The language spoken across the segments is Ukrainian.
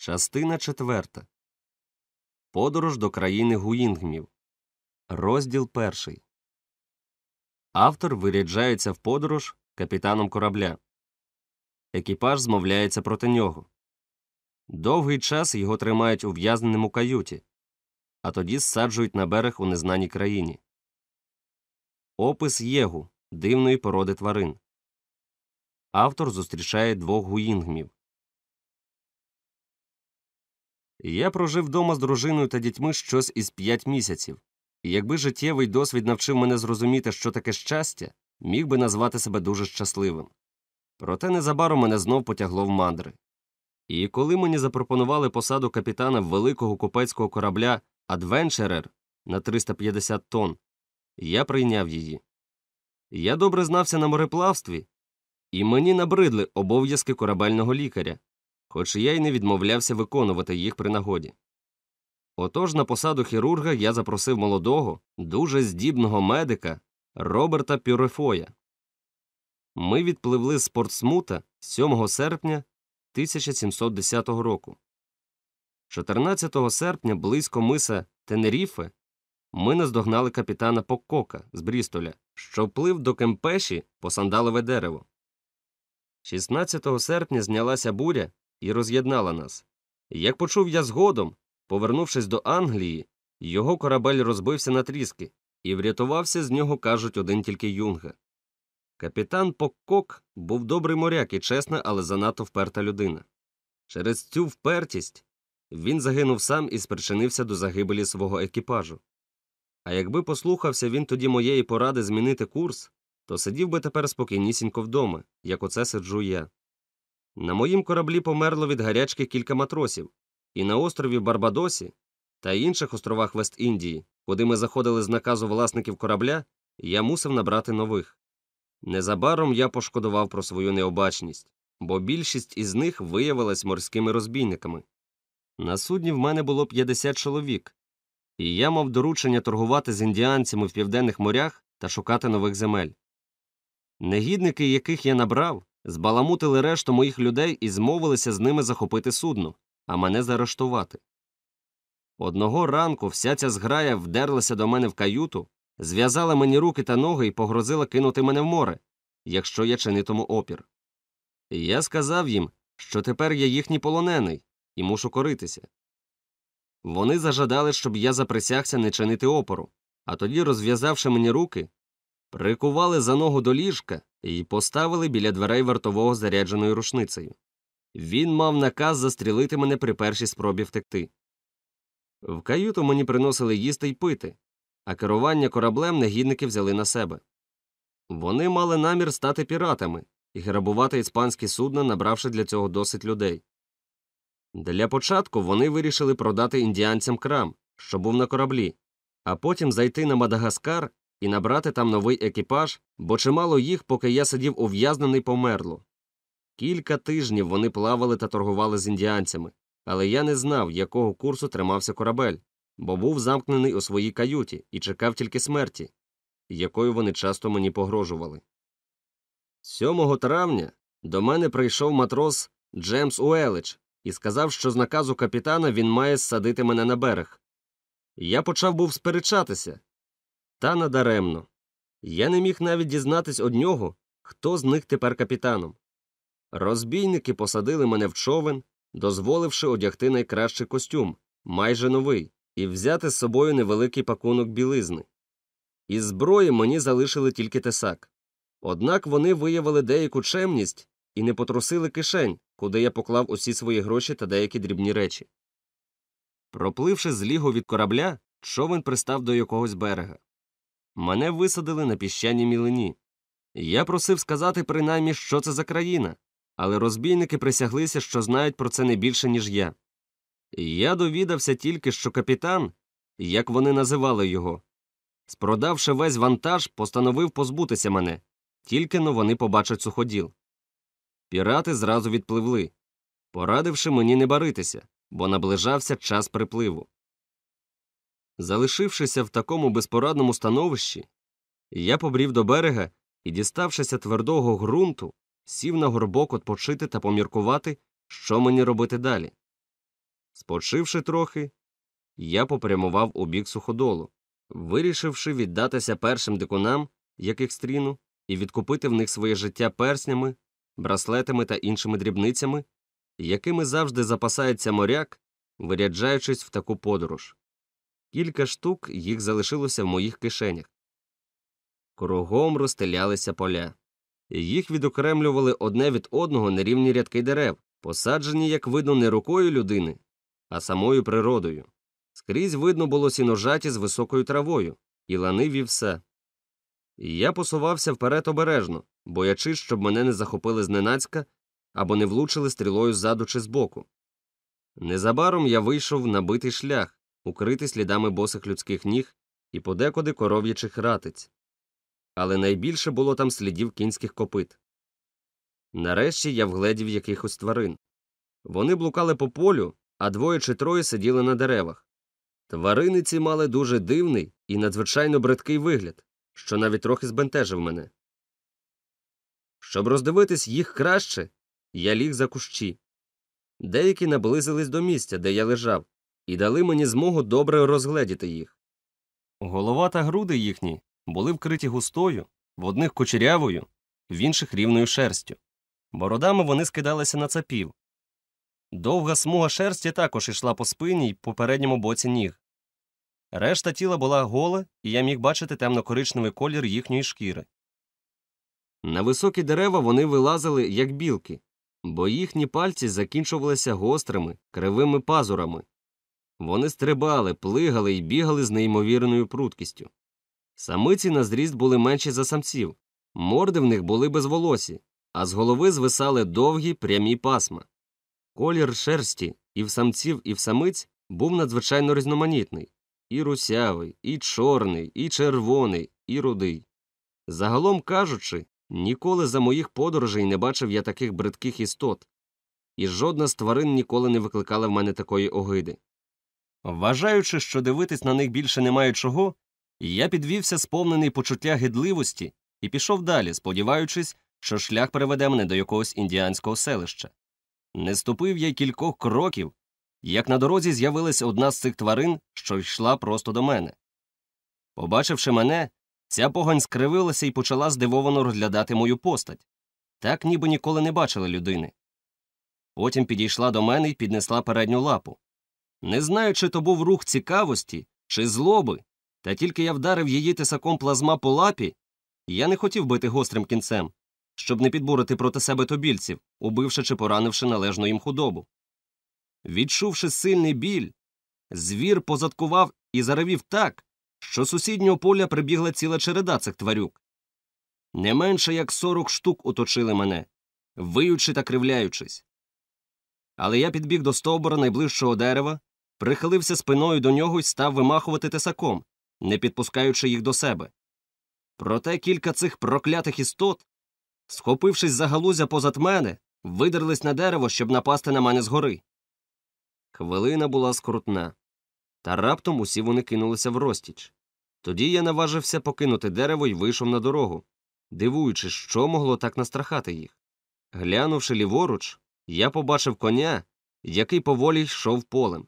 Частина четверта. Подорож до країни Гуїнгмів. Розділ перший. Автор виряджається в подорож капітаном корабля. Екіпаж змовляється проти нього. Довгий час його тримають у каюті, а тоді зсаджують на берег у незнаній країні. Опис єгу дивної породи тварин. Автор зустрічає двох гуїнгмів. Я прожив вдома з дружиною та дітьми щось із п'ять місяців, і якби життєвий досвід навчив мене зрозуміти, що таке щастя, міг би назвати себе дуже щасливим. Проте незабаром мене знов потягло в мандри. І коли мені запропонували посаду капітана великого купецького корабля Адвенчерер на 350 тонн, я прийняв її. Я добре знався на мореплавстві, і мені набридли обов'язки корабельного лікаря, хоч я й не відмовлявся виконувати їх при нагоді. Отож на посаду хірурга я запросив молодого, дуже здібного медика Роберта Пюрефоя. Ми відпливли з Портсмута 7 серпня 1710 року. 14 серпня близько миса Тенеріфе ми наздогнали капітана Поккока з Брістоля, що плив до Кемпеші по сандалове дерево. 16 серпня знялася буря і роз'єднала нас. Як почув я згодом, повернувшись до Англії, його корабель розбився на тріски, і врятувався з нього, кажуть, один тільки юнга. Капітан Поккок був добрий моряк і чесна, але занадто вперта людина. Через цю впертість він загинув сам і спричинився до загибелі свого екіпажу. А якби послухався він тоді моєї поради змінити курс, то сидів би тепер спокійнісінько вдома, як оце сиджу я. На моїм кораблі померло від гарячки кілька матросів, і на острові Барбадосі та інших островах Вест-Індії, куди ми заходили з наказу власників корабля, я мусив набрати нових. Незабаром я пошкодував про свою необачність, бо більшість із них виявилась морськими розбійниками. На судні в мене було 50 чоловік, і я мав доручення торгувати з індіанцями в південних морях та шукати нових земель. Негідники, яких я набрав, збаламутили решту моїх людей і змовилися з ними захопити судно, а мене заарештувати. Одного ранку вся ця зграя вдерлася до мене в каюту, зв'язала мені руки та ноги і погрозила кинути мене в море, якщо я чинитиму опір. Я сказав їм, що тепер я їхній полонений і мушу коритися. Вони зажадали, щоб я заприсягся не чинити опору, а тоді, розв'язавши мені руки, прикували за ногу до ліжка і поставили біля дверей вартового зарядженою рушницею. Він мав наказ застрілити мене при першій спробі втекти. В каюту мені приносили їсти й пити, а керування кораблем негідники взяли на себе. Вони мали намір стати піратами і грабувати іспанські судна, набравши для цього досить людей. Для початку вони вирішили продати індіанцям крам, що був на кораблі, а потім зайти на Мадагаскар і набрати там новий екіпаж, бо чимало їх, поки я сидів ув'язнений, померло. Кілька тижнів вони плавали та торгували з індіанцями, але я не знав, якого курсу тримався корабель, бо був замкнений у своїй каюті і чекав тільки смерті, якою вони часто мені погрожували. 7 травня до мене прийшов матрос Джемс Уелич і сказав, що з наказу капітана він має ссадити мене на берег. Я почав був сперечатися. Та надаремно. Я не міг навіть дізнатись од нього, хто з них тепер капітаном. Розбійники посадили мене в човен, дозволивши одягти найкращий костюм, майже новий, і взяти з собою невеликий пакунок білизни. Із зброї мені залишили тільки тесак. Однак вони виявили деяку чемність і не потрусили кишень, куди я поклав усі свої гроші та деякі дрібні речі. Пропливши з лігу від корабля, човен пристав до якогось берега. Мене висадили на піщаній мілині. Я просив сказати принаймні, що це за країна, але розбійники присяглися, що знають про це не більше, ніж я. Я довідався тільки, що капітан, як вони називали його, спродавши весь вантаж, постановив позбутися мене, тільки но вони побачать суходіл. Пірати зразу відпливли, порадивши мені не баритися, бо наближався час припливу. Залишившися в такому безпорадному становищі, я побрів до берега і, діставшися твердого ґрунту, сів на горбок отпочити та поміркувати, що мені робити далі. Спочивши трохи, я попрямував у бік суходолу, вирішивши віддатися першим дикунам, яких стріну, і відкупити в них своє життя перснями, браслетами та іншими дрібницями, якими завжди запасається моряк, виряджаючись в таку подорож. Кілька штук їх залишилося в моїх кишенях. Кругом розстелялися поля. Їх відокремлювали одне від одного нерівні рядки дерев, посаджені, як видно, не рукою людини, а самою природою. Скрізь видно було сіножаті з високою травою, і лани вівсе. Я посувався вперед обережно, боячись, щоб мене не захопили зненацька або не влучили стрілою ззаду чи збоку. Незабаром я вийшов на битий шлях, укритий слідами босих людських ніг і подекуди коров'ячих ратиць. Але найбільше було там слідів кінських копит. Нарешті я вгледів якихось тварин. Вони блукали по полю, а двоє чи троє сиділи на деревах. Тварини ці мали дуже дивний і надзвичайно бридкий вигляд, що навіть трохи збентежив мене. Щоб роздивитись їх краще, я ліг за кущі. Деякі наблизились до місця, де я лежав, і дали мені змогу добре розгледіти їх. Голова та груди їхні були вкриті густою, в одних кучерявою, в інших рівною шерстю. Бородами вони скидалися на цапів. Довга смуга шерсті також йшла по спині й по передньому боці ніг. Решта тіла була гола, і я міг бачити темно-коричневий колір їхньої шкіри. На високі дерева вони вилазили, як білки, бо їхні пальці закінчувалися гострими, кривими пазурами. Вони стрибали, плигали і бігали з неймовірною пруткістю. Самиці на зріст були менші за самців, морди в них були безволосі, а з голови звисали довгі прямі пасма. Колір шерсті і в самців, і в самиць був надзвичайно різноманітний і русявий, і чорний, і червоний, і рудий. Загалом кажучи, ніколи за моїх подорожей не бачив я таких бридких істот, і жодна з тварин ніколи не викликала в мене такої огиди. Вважаючи, що дивитись на них більше немає чого, я підвівся сповнений почуття гидливості і пішов далі, сподіваючись, що шлях приведе мене до якогось індіанського селища. Не ступив я й кількох кроків, як на дорозі з'явилася одна з цих тварин, що йшла просто до мене. Побачивши мене, ця погань скривилася і почала здивовано розглядати мою постать так ніби ніколи не бачила людини. Потім підійшла до мене і піднесла передню лапу. Не знаю, чи то був рух цікавості, чи злоби, та тільки я вдарив її тисаком плазма по лапі, я не хотів бити гострим кінцем, щоб не підбурити проти себе тобільців, убивши чи поранивши належну їм худобу. Відчувши сильний біль, звір позадкував і заревів так, що сусіднього поля прибігла ціла череда цих тварюк. Не менше як сорок штук оточили мене, виючи та кривляючись. Але я підбіг до стовбура найближчого дерева, прихилився спиною до нього і став вимахувати тесаком, не підпускаючи їх до себе. Проте кілька цих проклятих істот, схопившись за галузя позад мене, видерлись на дерево, щоб напасти на мене згори. Хвилина була скрутна, та раптом усі вони кинулися в розтіч. Тоді я наважився покинути дерево і вийшов на дорогу, дивуючись, що могло так настрахати їх. Глянувши ліворуч, я побачив коня, який поволі йшов полем.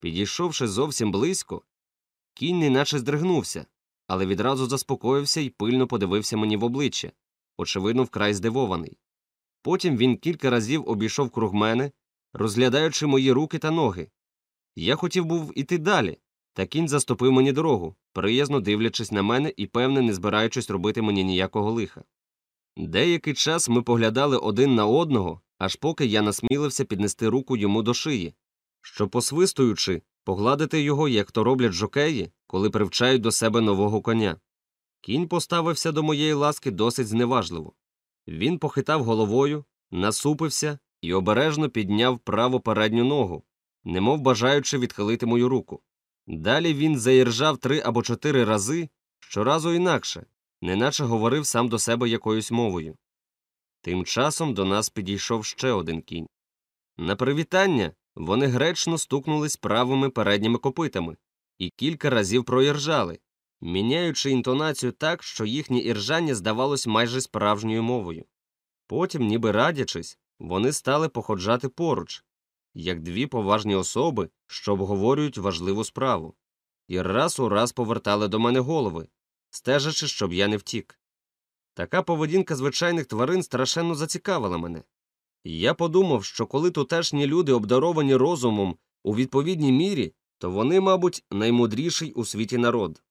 Підійшовши зовсім близько, кінь неначе здригнувся, але відразу заспокоївся і пильно подивився мені в обличчя, очевидно, вкрай здивований. Потім він кілька разів обійшов круг мене, розглядаючи мої руки та ноги. Я хотів був іти далі, та кінь заступив мені дорогу, приязно дивлячись на мене і, певне, не збираючись робити мені ніякого лиха. Деякий час ми поглядали один на одного, аж поки я насмілився піднести руку йому до шиї, що, посвистуючи, погладити його, як то роблять жокеї, коли привчають до себе нового коня. Кінь поставився до моєї ласки досить зневажливо. Він похитав головою, насупився і обережно підняв праву передню ногу, немов бажаючи відхилити мою руку. Далі він заіржав три або чотири рази, щоразу інакше, неначе говорив сам до себе якоюсь мовою. Тим часом до нас підійшов ще один кінь. На привітання вони гречно стукнулись правими передніми копитами і кілька разів проіржали, міняючи інтонацію так, що їхнє іржання здавалось майже справжньою мовою. Потім, ніби радячись, вони стали походжати поруч, як дві поважні особи, що обговорюють важливу справу, і раз у раз повертали до мене голови, стежачи, щоб я не втік. Така поведінка звичайних тварин страшенно зацікавила мене. Я подумав, що коли тутешні люди обдаровані розумом у відповідній мірі, то вони, мабуть, наймудріший у світі народ.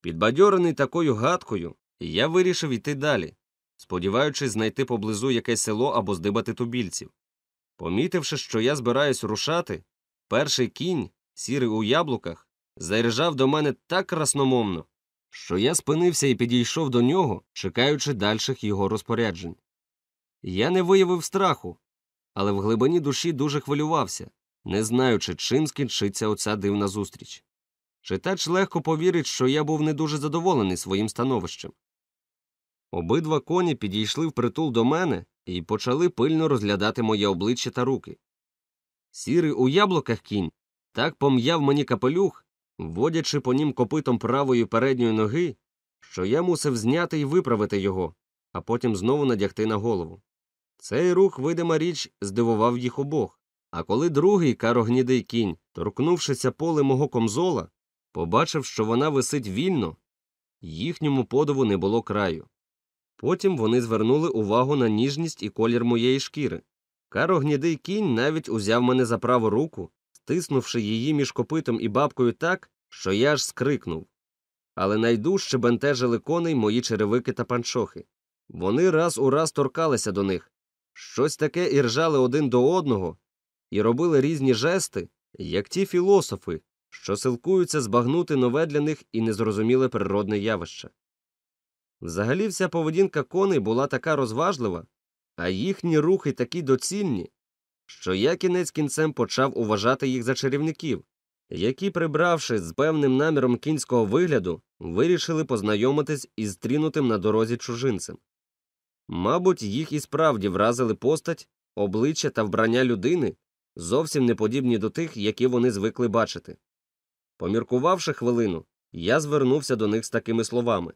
Підбадьорений такою гадкою, я вирішив іти далі, сподіваючись знайти поблизу якесь село або здибати тубільців. Помітивши, що я збираюсь рушати, перший кінь, сірий у яблуках, заряжав до мене так красномовно, що я спинився і підійшов до нього, чекаючи дальших його розпоряджень. Я не виявив страху, але в глибині душі дуже хвилювався, не знаючи, чим скінчиться оця дивна зустріч. Читач легко повірить, що я був не дуже задоволений своїм становищем. Обидва коні підійшли впритул до мене і почали пильно розглядати моє обличчя та руки. Сірий у яблуках кінь так пом'яв мені капелюх, вводячи по нім копитом правої передньої ноги, що я мусив зняти і виправити його, а потім знову надягти на голову. Цей рух, видима річ, здивував їх обох, а коли другий карогнідий кінь, торкнувшися поле мого комзола, побачив, що вона висить вільно, їхньому подиву не було краю. Потім вони звернули увагу на ніжність і колір моєї шкіри. Карогнідий кінь навіть узяв мене за праву руку, стиснувши її між копитом і бабкою так, що я аж скрикнув. Але найдужче бентежили коней мої черевики та панчохи. Вони раз у раз торкалися до них, щось таке і ржали один до одного, і робили різні жести, як ті філософи, що силкуються збагнути нове для них і незрозуміле природне явище. Взагалі вся поведінка коней була така розважлива, а їхні рухи такі доцільні, що я кінець кінцем почав уважати їх за чарівників, які, прибравши з певним наміром кінського вигляду, вирішили познайомитись із стрінутим на дорозі чужинцем. Мабуть, їх і справді вразили постать, обличчя та вбрання людини, зовсім не подібні до тих, які вони звикли бачити. Поміркувавши хвилину, я звернувся до них з такими словами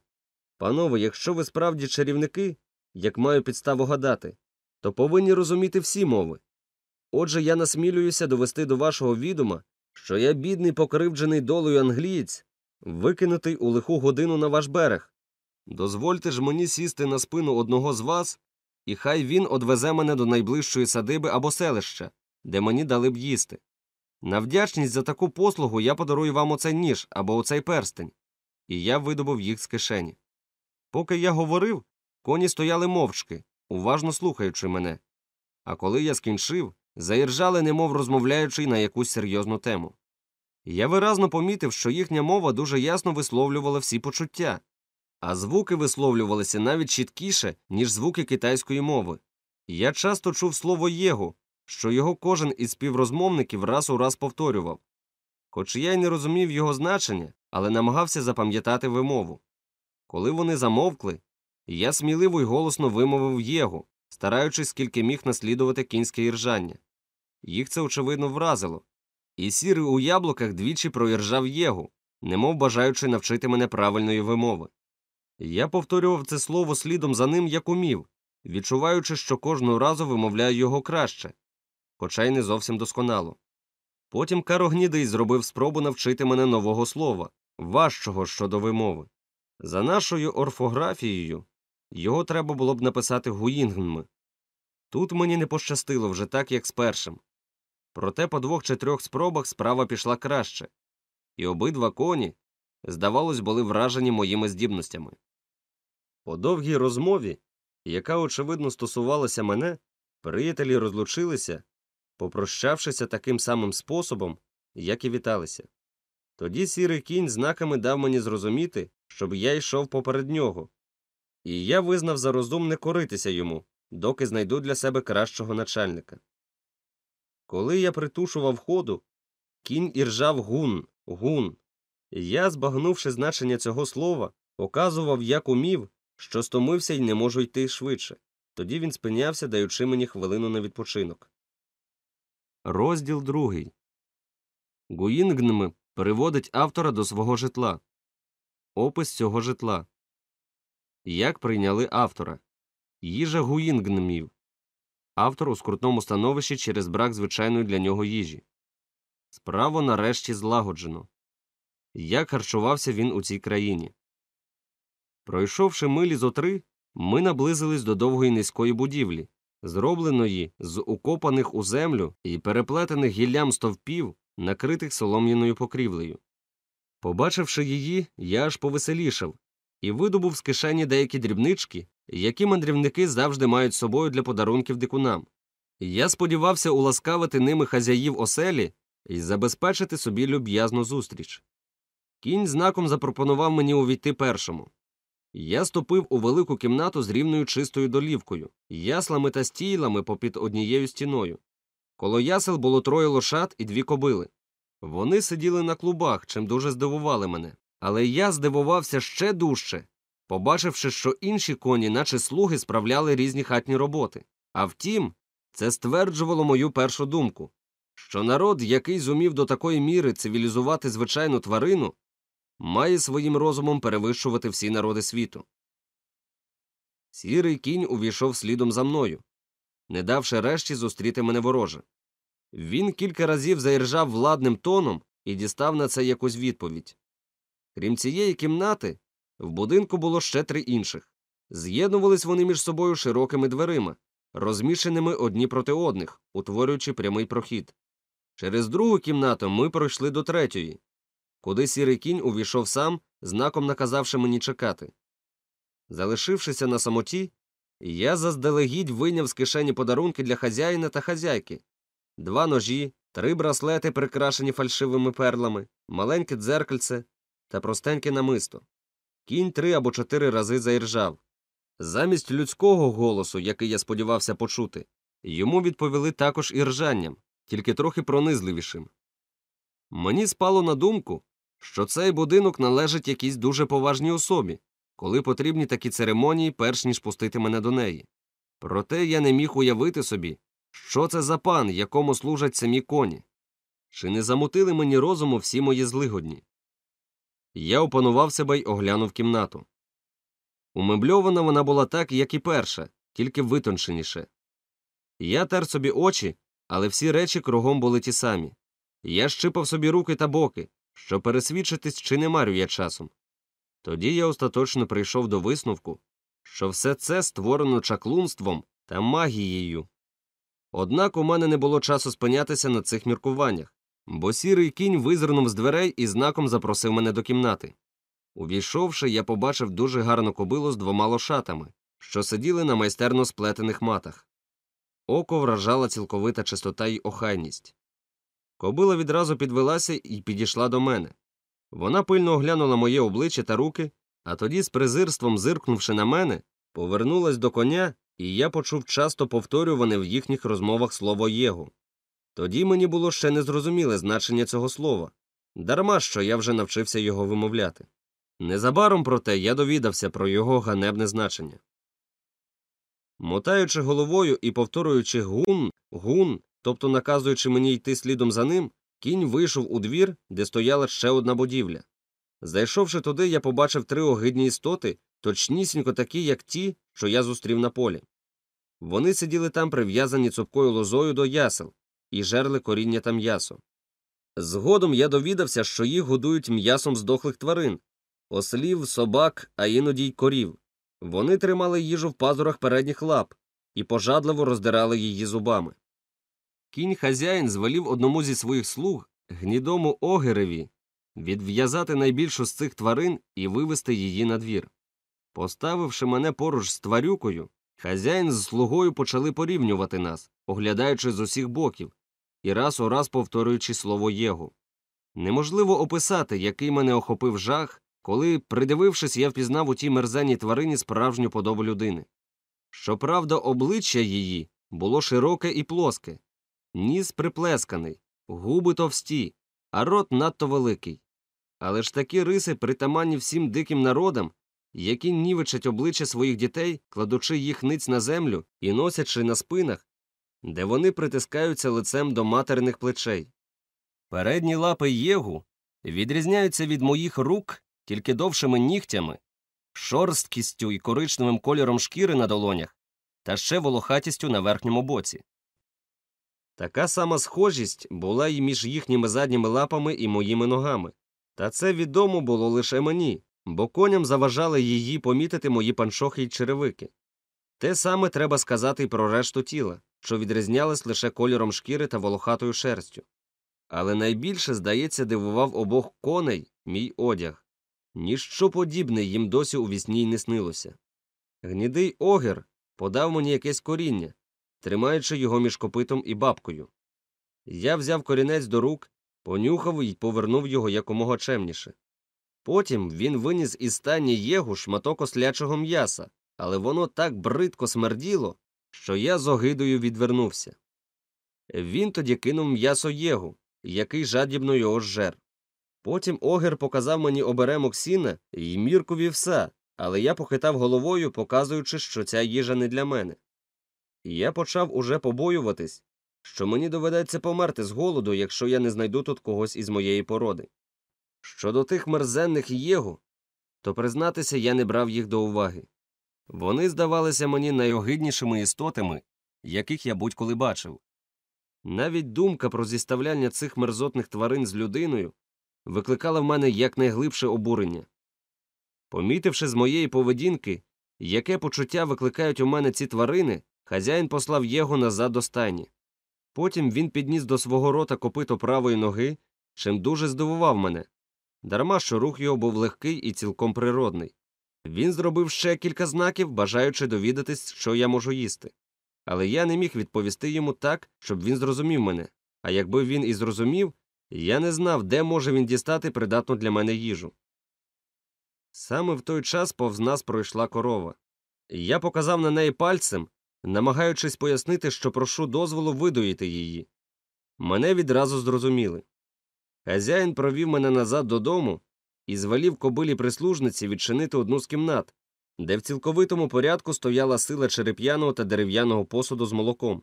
Панове, якщо ви справді чарівники, як маю підставу гадати, то повинні розуміти всі мови. Отже, я насмілююся довести до вашого відома, що я бідний покривджений долею англієць, викинутий у лиху годину на ваш берег. Дозвольте ж мені сісти на спину одного з вас, і хай він одвезе мене до найближчої садиби або селища, де мені дали б їсти. На вдячність за таку послугу я подарую вам оцей ніж або оцей перстень, і я видобув їх з кишені. Поки я говорив, коні стояли мовчки, уважно слухаючи мене. А коли я скінчив, заіржали, немов розмовляючи на якусь серйозну тему. Я виразно помітив, що їхня мова дуже ясно висловлювала всі почуття, а звуки висловлювалися навіть чіткіше, ніж звуки китайської мови. Я часто чув слово єгу, що його кожен із співрозмовників раз у раз повторював. Хоч я й не розумів його значення, але намагався запам'ятати вимову. Коли вони замовкли, я сміливо й голосно вимовив єгу, стараючись скільки міг наслідувати кінське іржання. Їх це, очевидно, вразило. І сірий у яблуках двічі проіржав єгу, немов бажаючи навчити мене правильної вимови. Я повторював це слово слідом за ним, як умів, відчуваючи, що кожного разу вимовляю його краще, хоча й не зовсім досконало. Потім Карогнідий зробив спробу навчити мене нового слова, важчого щодо вимови. За нашою орфографією його треба було б написати гуїнгми. Тут мені не пощастило вже так, як з першим. Проте по двох чи трьох спробах справа пішла краще, і обидва коні, здавалось, були вражені моїми здібностями. По довгій розмові, яка, очевидно, стосувалася мене, приятелі розлучилися, попрощавшися таким самим способом, як і віталися. Тоді сірий кінь знаками дав мені зрозуміти, щоб я йшов поперед нього, і я визнав за розумне коритися йому, доки знайду для себе кращого начальника. Коли я притушував ходу, кінь іржав гун, гун. Я, збагнувши значення цього слова, показував, як умів, що стомився і не можу йти швидше. Тоді він спинявся, даючи мені хвилину на відпочинок. Розділ другий Гуїнгнм переводить автора до свого житла. Опис цього житла. Як прийняли автора. Їжа Гуїнгнмів. автор у скрутному становищі через брак звичайної для нього їжі. Справу нарешті злагоджено. Як харчувався він у цій країні. Пройшовши милі зо три, ми наблизились до довгої низької будівлі, зробленої з укопаних у землю і переплетених гіллям стовпів, накритих солом'яною покрівлею. Побачивши її, я аж повеселішав і видобув з кишені деякі дрібнички, які мандрівники завжди мають собою для подарунків дикунам. Я сподівався уласкавити ними хазяїв оселі і забезпечити собі люб'язну зустріч. Кінь знаком запропонував мені увійти першому. Я ступив у велику кімнату з рівною чистою долівкою, яслами та стійлами попід однією стіною. Коло ясел було троє лошад і дві кобили. Вони сиділи на клубах, чим дуже здивували мене. Але я здивувався ще дужче, побачивши, що інші коні, наче слуги, справляли різні хатні роботи. А втім, це стверджувало мою першу думку що народ, який зумів до такої міри цивілізувати звичайну тварину, має своїм розумом перевищувати всі народи світу. Сірий кінь увійшов слідом за мною, не давши решті зустріти мене вороже. Він кілька разів заіржав владним тоном і дістав на це якусь відповідь. Крім цієї кімнати, в будинку було ще три інших. З'єднувались вони між собою широкими дверима, розміщеними одні проти одних, утворюючи прямий прохід. Через другу кімнату ми пройшли до третьої, куди сірий кінь увійшов сам, знаком наказавши мені чекати. Залишившися на самоті, я заздалегідь вийняв з кишені подарунки для хазяїна та хазяйки два ножі, три браслети, прикрашені фальшивими перлами, маленьке дзеркальце та простеньке намисто. Кінь три або чотири рази заіржав. Замість людського голосу, який я сподівався почути, йому відповіли також і ржанням, тільки трохи пронизливішим. Мені спало на думку, що цей будинок належить якійсь дуже поважній особі, коли потрібні такі церемонії, перш ніж пустити мене до неї. Проте я не міг уявити собі, що це за пан, якому служать самі коні. Чи не замутили мені розуму всі мої злигодні? Я опанував себе й оглянув кімнату. Умебльована вона була так, як і перша, тільки витонченіше. Я тер собі очі, але всі речі кругом були ті самі. Я щипав собі руки та боки, щоб пересвідчитись, чи не марю я часом. Тоді я остаточно прийшов до висновку, що все це створено чаклунством та магією. Однак у мене не було часу спинятися на цих міркуваннях, бо сірий кінь визирнув з дверей і знаком запросив мене до кімнати. Увійшовши, я побачив дуже гарну кобилу з двома лошатами, що сиділи на майстерно сплетених матах. Око вражала цілковита чистота й охайність. Кобила відразу підвелася і підійшла до мене. Вона пильно оглянула моє обличчя та руки, а тоді, з презирством зиркнувши на мене, повернулась до коня, і я почув часто повторюване в їхніх розмовах слово Єгу. Тоді мені було ще незрозуміле значення цього слова, дарма що я вже навчився його вимовляти. Незабаром, проте, я довідався про його ганебне значення. Мотаючи головою і повторюючи гун, гун, тобто наказуючи мені йти слідом за ним, кінь вийшов у двір, де стояла ще одна будівля. Зайшовши туди, я побачив три огидні істоти, точнісінько такі, як ті, що я зустрів на полі. Вони сиділи там прив'язані цупкою лозою до ясел і жерли коріння та м'ясо. Згодом я довідався, що їх годують м'ясом здохлих тварин ослів, собак, а іноді й корів. Вони тримали їжу в пазурах передніх лап і пожадливо роздирали її зубами. Кінь хазяїн звелів одному зі своїх слуг, гнідому огереві, відв'язати найбільшу з цих тварин і вивести її на двір. Поставивши мене поруч з тварюкою, хазяїн з слугою почали порівнювати нас, оглядаючи з усіх боків, і раз у раз повторюючи слово Єгу. Неможливо описати, який мене охопив жах, коли, придивившись, я впізнав у тій мерзенній тварині справжню подобу людини. Щоправда, обличчя її було широке і плоске, ніс приплесканий, губи товсті, а рот надто великий. Але ж такі риси притаманні всім диким народам, які нівечать обличчя своїх дітей, кладучи їх ниць на землю і носячи на спинах, де вони притискаються лицем до материних плечей. Передні лапи єгу відрізняються від моїх рук тільки довшими нігтями, шорсткістю і коричневим кольором шкіри на долонях, та ще волохатістю на верхньому боці. Така сама схожість була й між їхніми задніми лапами і моїми ногами. Та це відомо було лише мені, бо коням заважали її помітити мої панчохи й черевики. Те саме треба сказати й про решту тіла, що відрізнялись лише кольором шкіри та волохатою шерстю. Але найбільше, здається, дивував обох коней мій одяг. Ніщо подібне їм досі у вісні й не снилося. Гнідий огір подав мені якесь коріння, тримаючи його між копитом і бабкою. Я взяв корінець до рук, понюхав і повернув його якомога чемніше. Потім він виніс із стані єгу шматок ослячого м'яса, але воно так бридко смерділо, що я з огидою відвернувся. Він тоді кинув м'ясо єгу, який жадібно його зжер. Потім огір показав мені оберемок сіна і мірку вівса, але я похитав головою, показуючи, що ця їжа не для мене. І я почав уже побоюватись, що мені доведеться померти з голоду, якщо я не знайду тут когось із моєї породи. Щодо тих мерзенних єгу, то признатися я не брав їх до уваги. Вони здавалися мені найогиднішими істотами, яких я будь-коли бачив. Навіть думка про зіставляння цих мерзотних тварин з людиною викликала в мене якнайглибше обурення. Помітивши з моєї поведінки, яке почуття викликають у мене ці тварини, хазяїн послав Єго назад до стайні. Потім він підніс до свого рота копито правої ноги, чим дуже здивував мене. Дарма що рух його був легкий і цілком природний. Він зробив ще кілька знаків, бажаючи довідатись, що я можу їсти. Але я не міг відповісти йому так, щоб він зрозумів мене, а якби він і зрозумів, я не знав, де може він дістати придатну для мене їжу. Саме в той час повз нас пройшла корова. Я показав на неї пальцем, намагаючись пояснити, що прошу дозволу видоїти її. Мене відразу зрозуміли. Хазяїн провів мене назад додому і звелів кобилі прислужниці відчинити одну з кімнат, де в цілковитому порядку стояла сила череп'яного та дерев'яного посуду з молоком.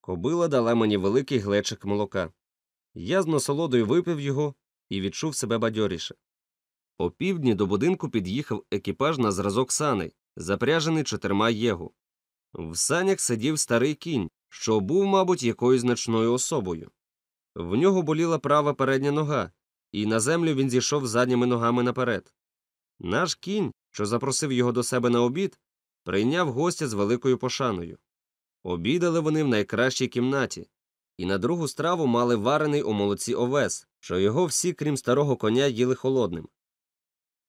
Кобила дала мені великий глечик молока. Я з насолодою випив його і відчув себе бадьоріше. О півдні до будинку під'їхав екіпаж на зразок саней, запряжений чотирма єгу. В санях сидів старий кінь, що був, мабуть, якоюсь значною особою. В нього боліла права передня нога, і на землю він зійшов задніми ногами наперед. Наш кінь, що запросив його до себе на обід, прийняв гостя з великою пошаною. Обідали вони в найкращій кімнаті, і на другу страву мали варений у молоці овес, що його всі, крім старого коня, їли холодним.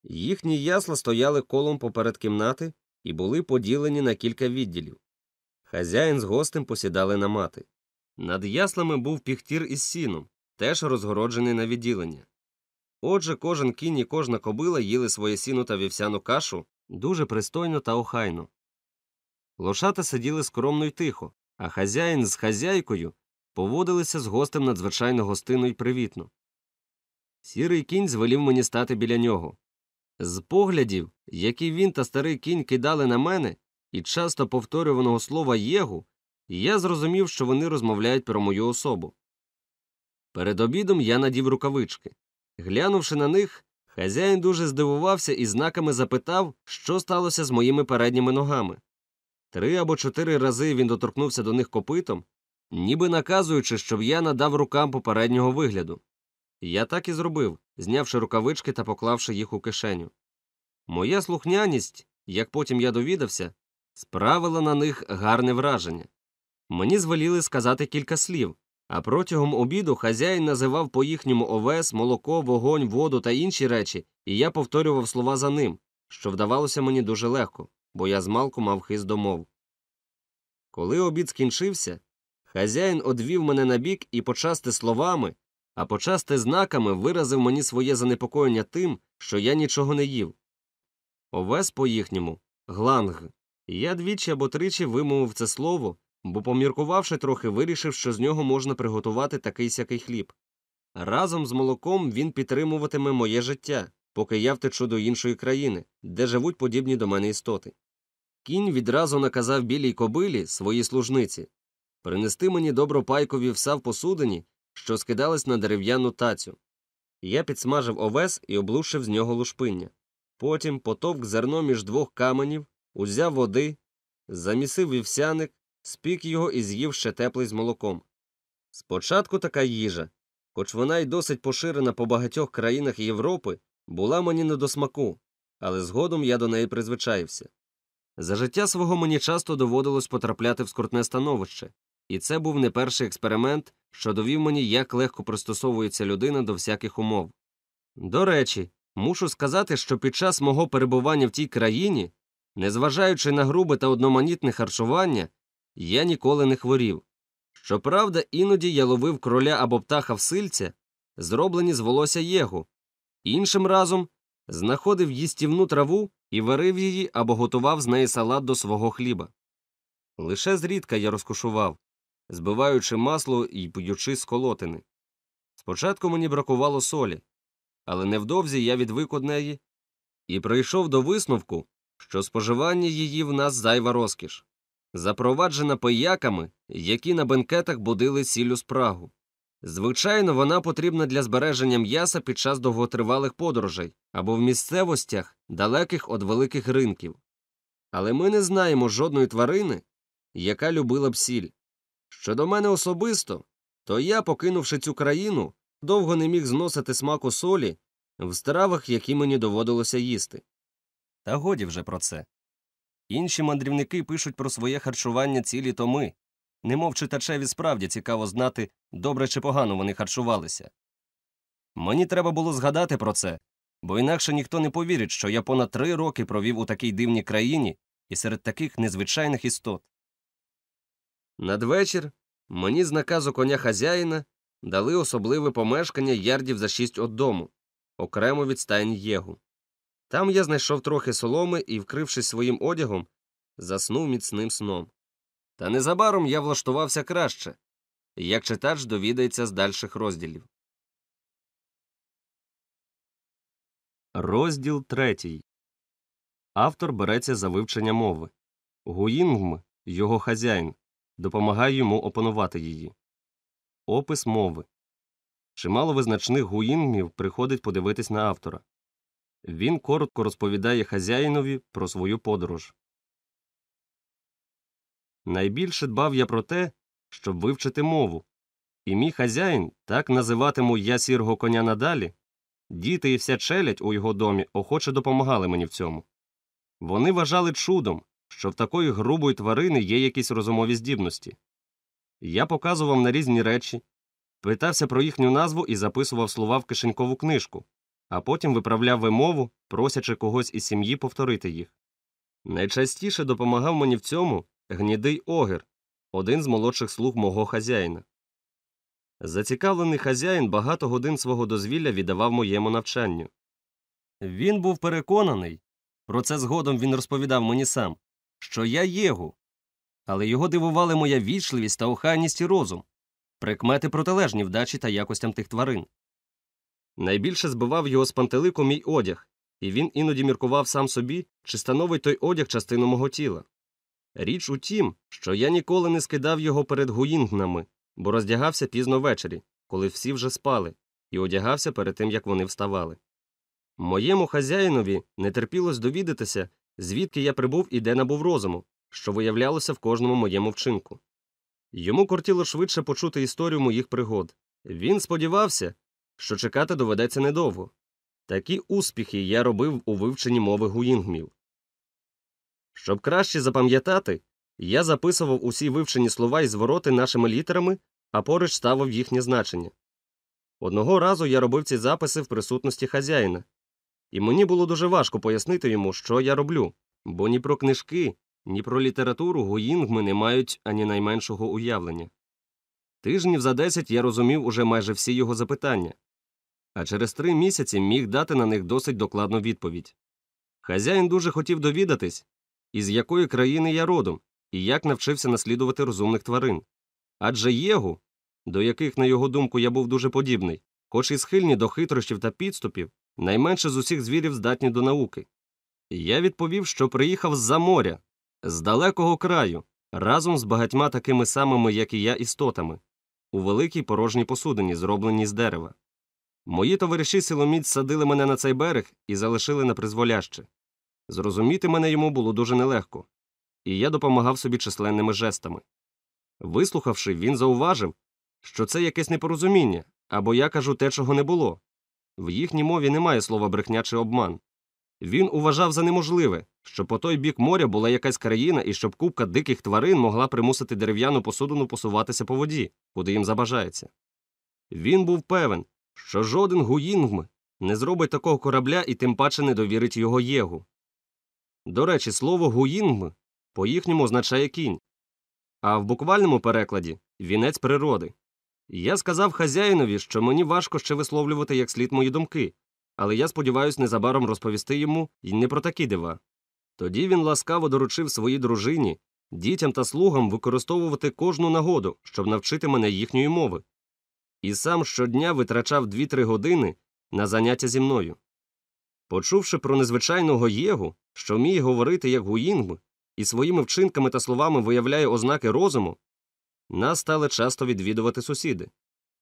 Їхні ясла стояли колом поперед кімнати і були поділені на кілька відділів. Хазяїн з гостем посідали на мати. Над яслами був піхтір із сіном, теж розгороджений на відділення. Отже, кожен кінь і кожна кобила їли своє сіно та вівсяну кашу дуже пристойно та охайно. Лошата сиділи скромно й тихо, а хазяїн з хазяйкою поводилися з гостем надзвичайно гостинно й привітно. Сірий кінь звелів мені стати біля нього. З поглядів, які він та старий кінь кидали на мене, і часто повторюваного слова єгу, я зрозумів, що вони розмовляють про мою особу. Перед обідом я надів рукавички. Глянувши на них, хазяїн дуже здивувався і знаками запитав, що сталося з моїми передніми ногами. Три або чотири рази він доторкнувся до них копитом, ніби наказуючи, щоб я надав рукам попереднього вигляду. Я так і зробив, знявши рукавички та поклавши їх у кишеню. Моя слухняність, як потім я довідався, справила на них гарне враження. Мені звеліли сказати кілька слів, а протягом обіду хазяїн називав по їхньому овес, молоко, вогонь, воду та інші речі, і я повторював слова за ним, що вдавалося мені дуже легко, бо я змалку мав хист до мов. Коли обід скінчився, хазяїн одвів мене на бік і почасти словами, а почасти знаками виразив мені своє занепокоєння тим, що я нічого не їв. Овес по їхньому гланг. Я двічі або тричі вимовив це слово, бо, поміркувавши трохи, вирішив, що з нього можна приготувати такий сякий хліб. Разом з молоком він підтримуватиме моє життя, поки я втечу до іншої країни, де живуть подібні до мене істоти. Кінь відразу наказав білій кобилі своїй служниці принести мені добропайкові вса в посудині, що скидались на дерев'яну тацю. Я підсмажив овес і облушив з нього лушпиння. Потім потовк зерно між двох каменів, узяв води, замісив вівсяник, спік його і з'їв ще теплий з молоком. Спочатку така їжа, хоч вона й досить поширена по багатьох країнах Європи, була мені не до смаку, але згодом я до неї призвичаївся. За життя свого мені часто доводилось потрапляти в скрутне становище, і це був не перший експеримент, що довів мені, як легко пристосовується людина до всяких умов. До речі, мушу сказати, що під час мого перебування в тій країні, незважаючи на грубе та одноманітне харчування, я ніколи не хворів. Щоправда, іноді я ловив кроля або птаха в сильця, зроблені з волосся єгу, іншим разом знаходив їстівну траву і варив її або готував з неї салат до свого хліба. Лише зрідка я розкошував, збиваючи масло і п'ючи з колотини. Спочатку мені бракувало солі, але невдовзі я відвик од неї і прийшов до висновку, що споживання її в нас зайва розкіш, запроваджена пияками, які на бенкетах будили сіллю спрагу. Звичайно, вона потрібна для збереження м'яса під час довготривалих подорожей або в місцевостях, далеких від великих ринків. Але ми не знаємо жодної тварини, яка любила б сіль. Щодо мене особисто, то я, покинувши цю країну, довго не міг зносити смаку солі в стравах, які мені доводилося їсти. Та годі вже про це. Інші мандрівники пишуть про своє харчування цілі томи, немов читачеві справді цікаво знати, добре чи погано вони харчувалися. Мені треба було згадати про це, бо інакше ніхто не повірить, що я понад три роки провів у такій дивній країні і серед таких незвичайних істот. Надвечір мені з наказу коня хазяїна дали особливе помешкання ярдів за шість од дому, окремо від стайні єгу. Там я знайшов трохи соломи і, вкрившись своїм одягом, заснув міцним сном. Та незабаром я влаштувався краще, як читач довідається з дальших розділів. Розділ третій. Автор береться за вивчення мови. Гуїнгм, його хазяїн, допомагає йому опанувати її. Опис мови. Чимало визначних гуїнгмів приходить подивитись на автора. Він коротко розповідає хазяїнові про свою подорож. Найбільше дбав я про те, щоб вивчити мову, і мій хазяїн, так називатиму я сірого коня надалі, діти і вся челядь у його домі охоче допомагали мені в цьому. Вони вважали чудом, що в такої грубої тварини є якісь розумові здібності. Я показував на різні речі, питався про їхню назву і записував слова в кишенькову книжку, а потім виправляв вимову, просячи когось із сім'ї повторити їх. Найчастіше допомагав мені в цьому гнідий огір, один з молодших слуг мого хазяїна. Зацікавлений хазяїн багато годин свого дозвілля віддавав моєму навчанню. Він був переконаний, про це згодом він розповідав мені сам, що я єгу, але його дивували моя вічливість та охайність і розум, прикмети протилежні вдачі та якостям тих тварин. Найбільше збивав його з пантелику мій одяг, і він іноді міркував сам собі, чи становить той одяг частину мого тіла. Річ у тім, що я ніколи не скидав його перед гуїнгнами, бо роздягався пізно ввечері, коли всі вже спали, і одягався перед тим, як вони вставали. Моєму хазяїнові не терпілось довідатися, звідки я прибув і де набув розуму, що виявлялося в кожному моєму вчинку. Йому кортіло швидше почути історію моїх пригод. Він сподівався, що чекати доведеться недовго. Такі успіхи я робив у вивченні мови гуїнгмів. Щоб краще запам'ятати, я записував усі вивчені слова і звороти нашими літерами, а поруч ставив їхнє значення. Одного разу я робив ці записи в присутності хазяїна, і мені було дуже важко пояснити йому, що я роблю, бо ні про книжки, ні про літературу гуїнгми не мають ані найменшого уявлення. Тижнів за десять я розумів уже майже всі його запитання, а через три місяці міг дати на них досить докладну відповідь. Хазяїн дуже хотів довідатись, із якої країни я родом і як навчився наслідувати розумних тварин. Адже єгу, до яких, на його думку, я був дуже подібний, хоч і схильні до хитрощів та підступів, найменше з усіх звірів здатні до науки. Я відповів, що приїхав з-за моря, з далекого краю, разом з багатьма такими самими, як і я, істотами, у великій порожній посудині, зробленій з дерева. Мої товариші силоміць садили мене на цей берег і залишили на призволяще. Зрозуміти мене йому було дуже нелегко. і я допомагав собі численними жестами. Вислухавши, він зауважив, що це якесь непорозуміння, або я кажу те, чого не було. В їхній мові немає слова брехня чи обман. Він уважав за неможливе, що по той бік моря була якась країна і щоб купка диких тварин могла примусити дерев'яну посудину посуватися по воді, куди їм забажається. Він був певен, що жоден гуїнгм не зробить такого корабля і тим паче не довірить його єгу. До речі, слово гуїнгм по їхньому означає кінь, а в буквальному перекладі вінець природи. Я сказав хазяїнові, що мені важко ще висловлювати як слід мої думки, але я сподіваюся незабаром розповісти йому й не про такі дива. Тоді він ласкаво доручив своїй дружині, дітям та слугам використовувати кожну нагоду, щоб навчити мене їхньої мови, і сам щодня витрачав 2-3 години на заняття зі мною. Почувши про незвичайного єгу, що вміє говорити як гуїнгм, і своїми вчинками та словами виявляє ознаки розуму, нас стали часто відвідувати сусіди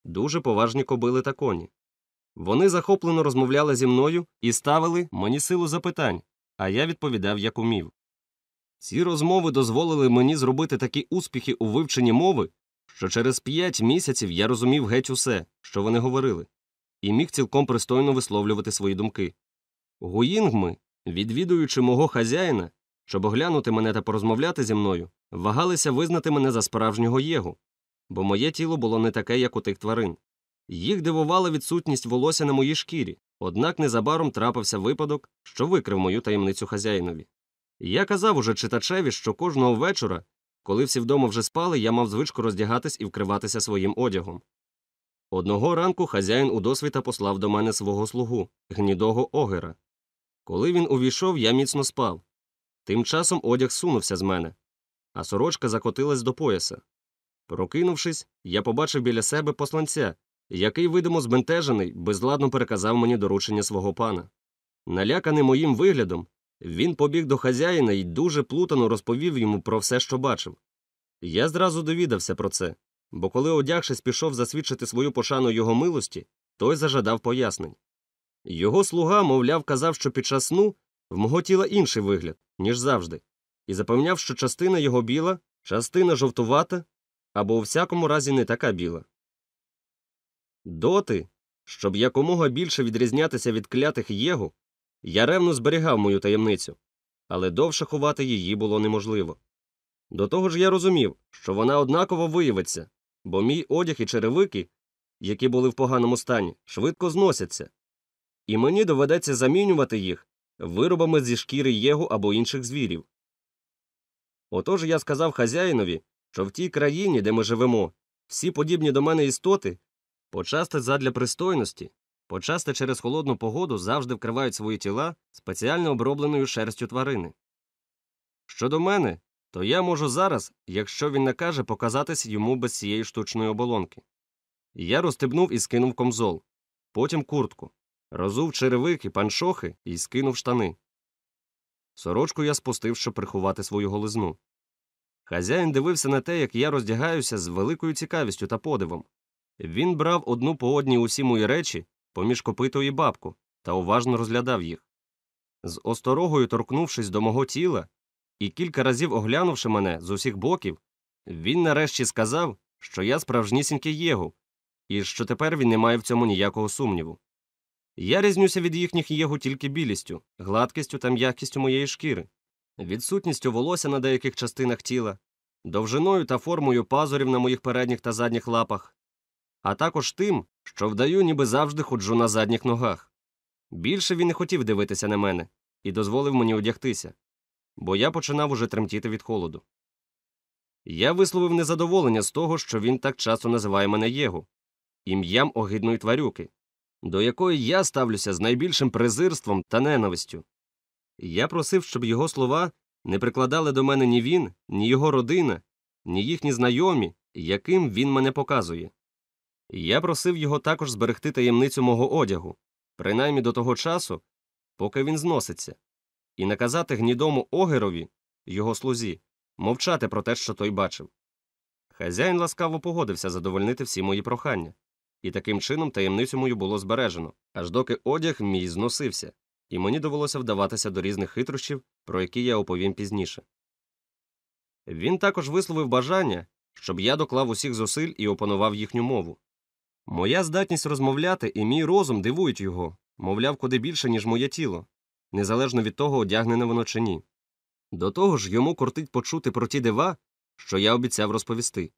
дуже поважні кобили та коні. Вони захоплено розмовляли зі мною і ставили мені силу запитань, а я відповідав, як умів. Ці розмови дозволили мені зробити такі успіхи у вивченні мови, що через п'ять місяців я розумів геть усе, що вони говорили, і міг цілком пристойно висловлювати свої думки. Гуїнгми, відвідуючи мого хазяїна, щоб оглянути мене та порозмовляти зі мною, вагалися визнати мене за справжнього єгу, бо моє тіло було не таке, як у тих тварин. Їх дивувала відсутність волосся на моїй шкірі, однак незабаром трапився випадок, що викрив мою таємницю хазяїнові. Я казав уже читачеві, що кожного вечора, коли всі вдома вже спали, я мав звичку роздягатись і вкриватися своїм одягом. Одного ранку хазяїн у досвіта послав до мене свого слугу, гнідого огера. Коли він увійшов, я міцно спав. Тим часом одяг сунувся з мене, а сорочка закотилась до пояса. Прокинувшись, я побачив біля себе посланця, який, видимо, збентежений, безладно переказав мені доручення свого пана. Наляканий моїм виглядом, він побіг до хазяїна і дуже плутано розповів йому про все, що бачив. Я зразу довідався про це, бо коли, одягшись, пішов засвідчити свою пошану його милості, той зажадав пояснень. Його слуга, мовляв, казав, що під час сну в мого тіла інший вигляд, ніж завжди, і запевняв, що частина його біла, частина жовтувата, або у всякому разі не така біла. Доти, щоб якомога більше відрізнятися від клятих єгу, я ревно зберігав мою таємницю, але довше ховати її було неможливо. До того ж я розумів, що вона однаково виявиться, бо мій одяг і черевики, які були в поганому стані, швидко зносяться, і мені доведеться замінювати їх виробами зі шкіри єгу або інших звірів. Отож я сказав хазяїнові, що в тій країні, де ми живемо, всі подібні до мене істоти, почасти задля пристойності, почасти через холодну погоду завжди вкривають свої тіла спеціально обробленою шерстю тварини. Щодо мене, то я можу зараз, якщо він накаже, показатись йому без цієї штучної оболонки. Я розстебнув і скинув комзол, потім куртку, розув черевики, паншохи і скинув штани. Сорочку я спустив, щоб приховати свою голизну. Хазяїн дивився на те, як я роздягаюся з великою цікавістю та подивом. Він брав одну по одній усі мої речі поміж копито і бабку та уважно розглядав їх. З осторогою торкнувшись до мого тіла і кілька разів оглянувши мене з усіх боків, він нарешті сказав, що я справжнісінький єгу, і що тепер він не має в цьому ніякого сумніву. Я різнюся від їхніх єгу тільки білістю, гладкістю та м'якістю моєї шкіри, відсутністю волосся на деяких частинах тіла, довжиною та формою пазурів на моїх передніх та задніх лапах, а також тим, що вдаю, ніби завжди ходжу на задніх ногах. Більше він не хотів дивитися на мене і дозволив мені одягтися, бо я починав уже тремтіти від холоду. Я висловив незадоволення з того, що він так часто називає мене Єгу, ім'ям огидної тварюки, до якої я ставлюся з найбільшим презирством та ненавистю. Я просив, щоб його слова не прикладали до мене ні він, ні його родина, ні їхні знайомі, яким він мене показує. Я просив його також зберегти таємницю мого одягу, принаймні до того часу, поки він зноситься, і наказати гнідому огерові, його слузі, мовчати про те, що той бачив. Хазяїн ласкаво погодився задовольнити всі мої прохання, і таким чином таємницю мою було збережено, аж доки одяг мій зносився, і мені довелося вдаватися до різних хитрощів, про які я оповім пізніше. Він також висловив бажання, щоб я доклав усіх зусиль і опанував їхню мову. Моя здатність розмовляти і мій розум дивують його, мовляв, куди більше, ніж моє тіло, незалежно від того, одягнене воно чи ні. До того ж, йому кортить почути про ті дива, що я обіцяв розповісти.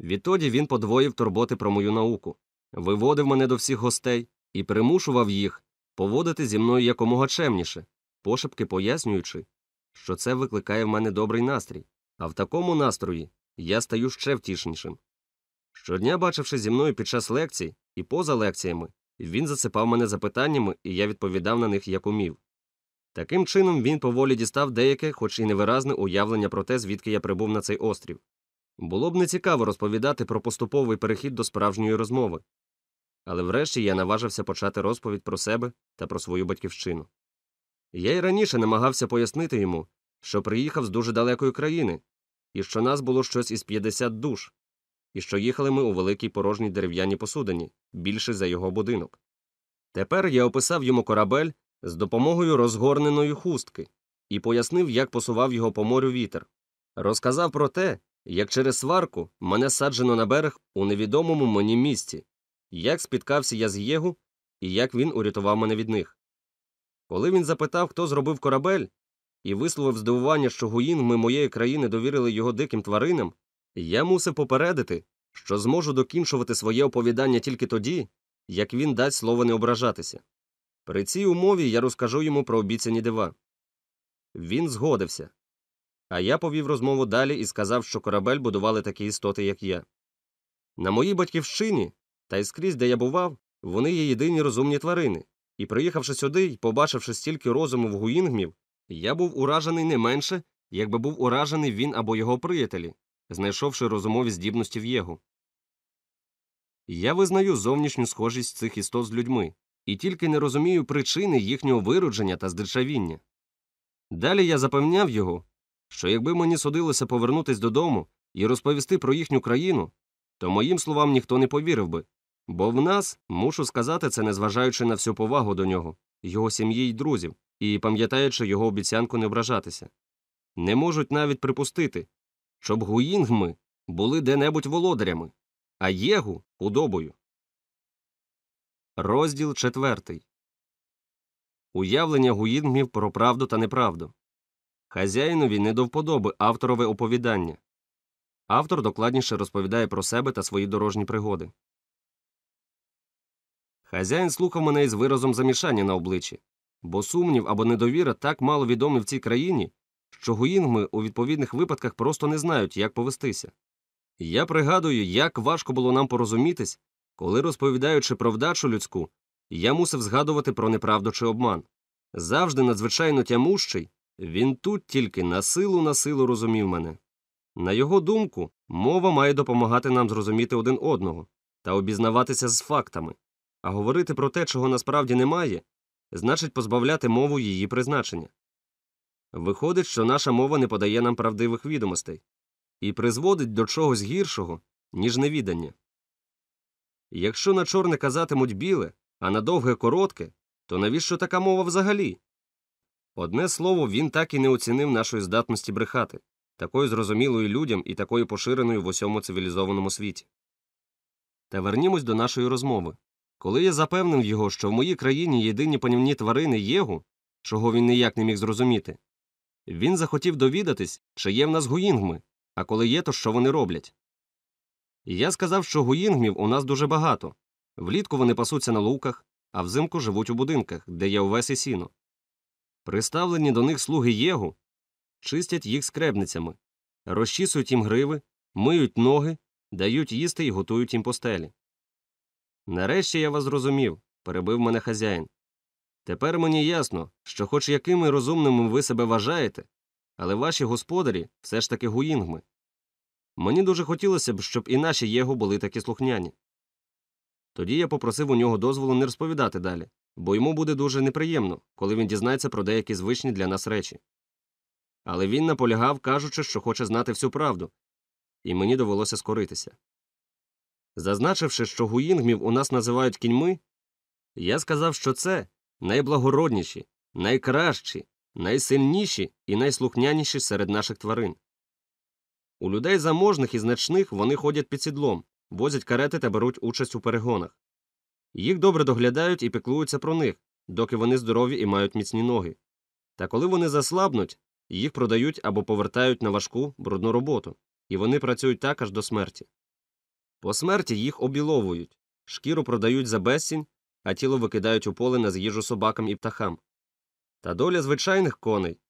Відтоді він подвоїв турботи про мою науку, виводив мене до всіх гостей і примушував їх поводити зі мною якомога чемніше, пошепки пояснюючи, що це викликає в мене добрий настрій, а в такому настрої я стаю ще втішнішим. Щодня, бачивши зі мною під час лекцій і поза лекціями, він засипав мене запитаннями, і я відповідав на них як умів. Таким чином він поволі дістав деяке, хоч і невиразне уявлення про те, звідки я прибув на цей острів. Було б нецікаво розповідати про поступовий перехід до справжньої розмови. Але врешті я наважився почати розповідь про себе та про свою батьківщину. Я й раніше намагався пояснити йому, що приїхав з дуже далекої країни, і що нас було щось із 50 душ, і що їхали ми у великій порожній дерев'яній посудині, більший за його будинок. Тепер я описав йому корабель з допомогою розгорненої хустки і пояснив, як посував його по морю вітер. Розказав про те, як через сварку мене саджено на берег у невідомому мені місці, як спіткався я з Єгу і як він урятував мене від них. Коли він запитав, хто зробив корабель, і висловив здивування, що гуїнгми моєї країни довірили його диким тваринам, я мусив попередити, що зможу докінчувати своє оповідання тільки тоді, як він дасть слово не ображатися. При цій умові я розкажу йому про обіцяні дива. Він згодився. А я повів розмову далі і сказав, що корабель будували такі істоти, як я. На моїй батьківщині, та й скрізь, де я бував, вони є єдині розумні тварини, і приїхавши сюди і побачивши стільки розуму в гуїнгмів, я був уражений не менше, якби був уражений він або його приятелі, знайшовши розумові здібності в Єгу. Я визнаю зовнішню схожість цих істот з людьми, і тільки не розумію причини їхнього виродження та здичавіння. Далі я запевняв його, що якби мені судилося повернутися додому і розповісти про їхню країну, то моїм словам ніхто не повірив би, бо в нас, мушу сказати це, незважаючи на всю повагу до нього, його сім'ї й друзів, і пам'ятаючи його обіцянку не ображатися. Не можуть навіть припустити, щоб гуїнгми були де-небудь володарями, а єгу худобою. Розділ четвертий. Уявлення гуїнгмів про правду та неправду. Хазяїнові не до вподоби авторове оповідання. Автор докладніше розповідає про себе та свої дорожні пригоди. Хазяїн слухав мене із виразом замішання на обличчі, бо сумнів або недовіра так мало відомі в цій країні, що гуїнгми у відповідних випадках просто не знають, як повестися. Я пригадую, як важко було нам порозумітись, коли, розповідаючи про вдачу людську, я мусив згадувати про неправду чи обман. Завжди надзвичайно тямущий, він тут тільки на силу на силу розумів мене. На його думку, мова має допомагати нам зрозуміти один одного та обізнаватися з фактами, а говорити про те, чого насправді немає, значить позбавляти мову її призначення. Виходить, що наша мова не подає нам правдивих відомостей і призводить до чогось гіршого, ніж невідання. Якщо на чорне казатимуть біле, а на довге коротке, то навіщо така мова взагалі? Одне слово, він так і не оцінив нашої здатності брехати, такої зрозумілої людям і такої поширеною в усьому цивілізованому світі. Та вернімось до нашої розмови. Коли я запевнив його, що в моїй країні єдині панівні тварини єгу, чого він ніяк не міг зрозуміти, він захотів довідатись, чи є в нас гуїнгми, а коли є, то що вони роблять. Я сказав, що гуїнгмів у нас дуже багато. Влітку вони пасуться на луках, а взимку живуть у будинках, де є овес і сіно. Приставлені до них слуги Єгу чистять їх скребницями, розчісують їм гриви, миють ноги, дають їсти і готують їм постелі. Нарешті я вас зрозумів, перебив мене хазяїн. Тепер мені ясно, що, хоч якими розумними ви себе вважаєте, але ваші господарі все ж таки гуїнгми. Мені дуже хотілося б, щоб і наші єго були такі слухняні. Тоді я попросив у нього дозволу не розповідати далі, бо йому буде дуже неприємно, коли він дізнається про деякі звичні для нас речі. Але він наполягав, кажучи, що хоче знати всю правду, і мені довелося скоритися. Зазначивши, що гуїнгмів у нас називають кіньми, я сказав, що це найблагородніші, найкращі, найсильніші і найслухняніші серед наших тварин. У людей заможних і значних вони ходять під сідлом, возять карети та беруть участь у перегонах. Їх добре доглядають і піклуються про них, доки вони здорові і мають міцні ноги. Та коли вони заслабнуть, їх продають або повертають на важку, брудну роботу, і вони працюють так аж до смерті. По смерті їх обіловують, шкіру продають за безцінь, а тіло викидають у поле на з'їжу собакам і птахам. Та доля звичайних коней,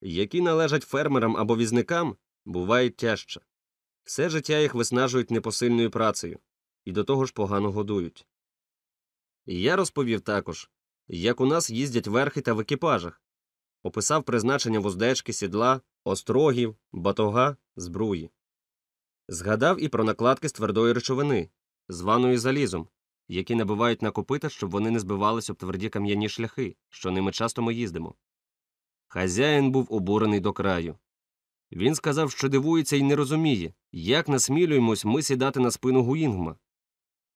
які належать фермерам або візникам, буває тяжча. Все життя їх виснажують непосильною працею і до того ж погано годують. І я розповів також, як у нас їздять верхи та в екіпажах, описав призначення вуздечки, сідла, острогів, батога, збруї. Згадав і про накладки з твердої речовини, званої залізом, які набивають на копита, щоб вони не збивались об тверді кам'яні шляхи, що ними часто ми їздимо. Хазяїн був обурений до краю. Він сказав, що дивується і не розуміє, як насмілюємось ми сідати на спину Гуїнгма.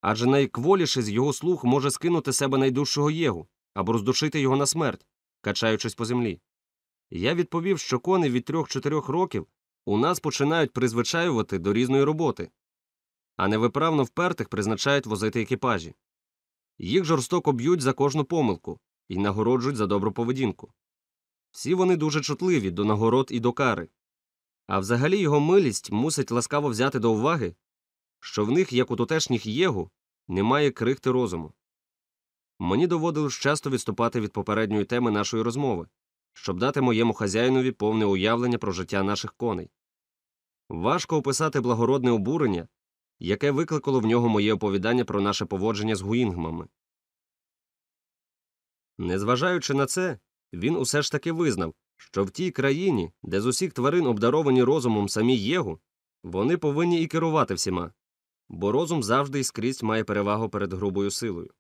Адже найкволіший з його слуг може скинути себе найдужчого єгу або роздушити його на смерть, качаючись по землі. Я відповів, що кони від трьох-чотирьох років у нас починають призвичаювати до різної роботи, а невиправно впертих призначають возити екіпажі. Їх жорстоко б'ють за кожну помилку і нагороджують за добру поведінку. Всі вони дуже чутливі до нагород і до кари. А взагалі його милість мусить ласкаво взяти до уваги, що в них, як у тутешніх єгу, немає крихти розуму. Мені доводилось часто відступати від попередньої теми нашої розмови, щоб дати моєму хазяїнові повне уявлення про життя наших коней. Важко описати благородне обурення, яке викликало в нього моє оповідання про наше поводження з гуїнгмами. Незважаючи на це, він усе ж таки визнав, що в тій країні, де з усіх тварин обдаровані розумом самі єгу, вони повинні і керувати всіма, бо розум завжди і скрізь має перевагу перед грубою силою.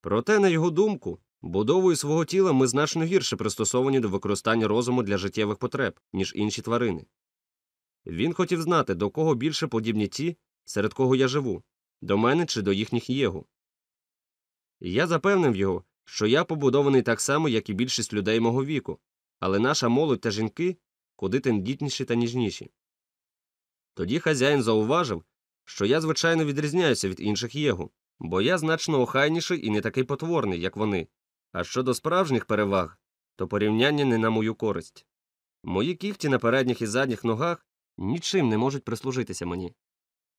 Проте, на його думку, будовою свого тіла ми значно гірше пристосовані до використання розуму для життєвих потреб, ніж інші тварини. Він хотів знати, до кого більше подібні ті, серед кого я живу, до мене чи до їхніх єгу. Я запевнив його, що я побудований так само, як і більшість людей мого віку, але наша молодь та жінки куди тендітніші та ніжніші. Тоді хазяїн зауважив, що я звичайно відрізняюся від інших єгу, бо я значно охайніший і не такий потворний, як вони, а щодо справжніх переваг, то порівняння не на мою користь. Мої кігті на передніх і задніх ногах нічим не можуть прислужитися мені.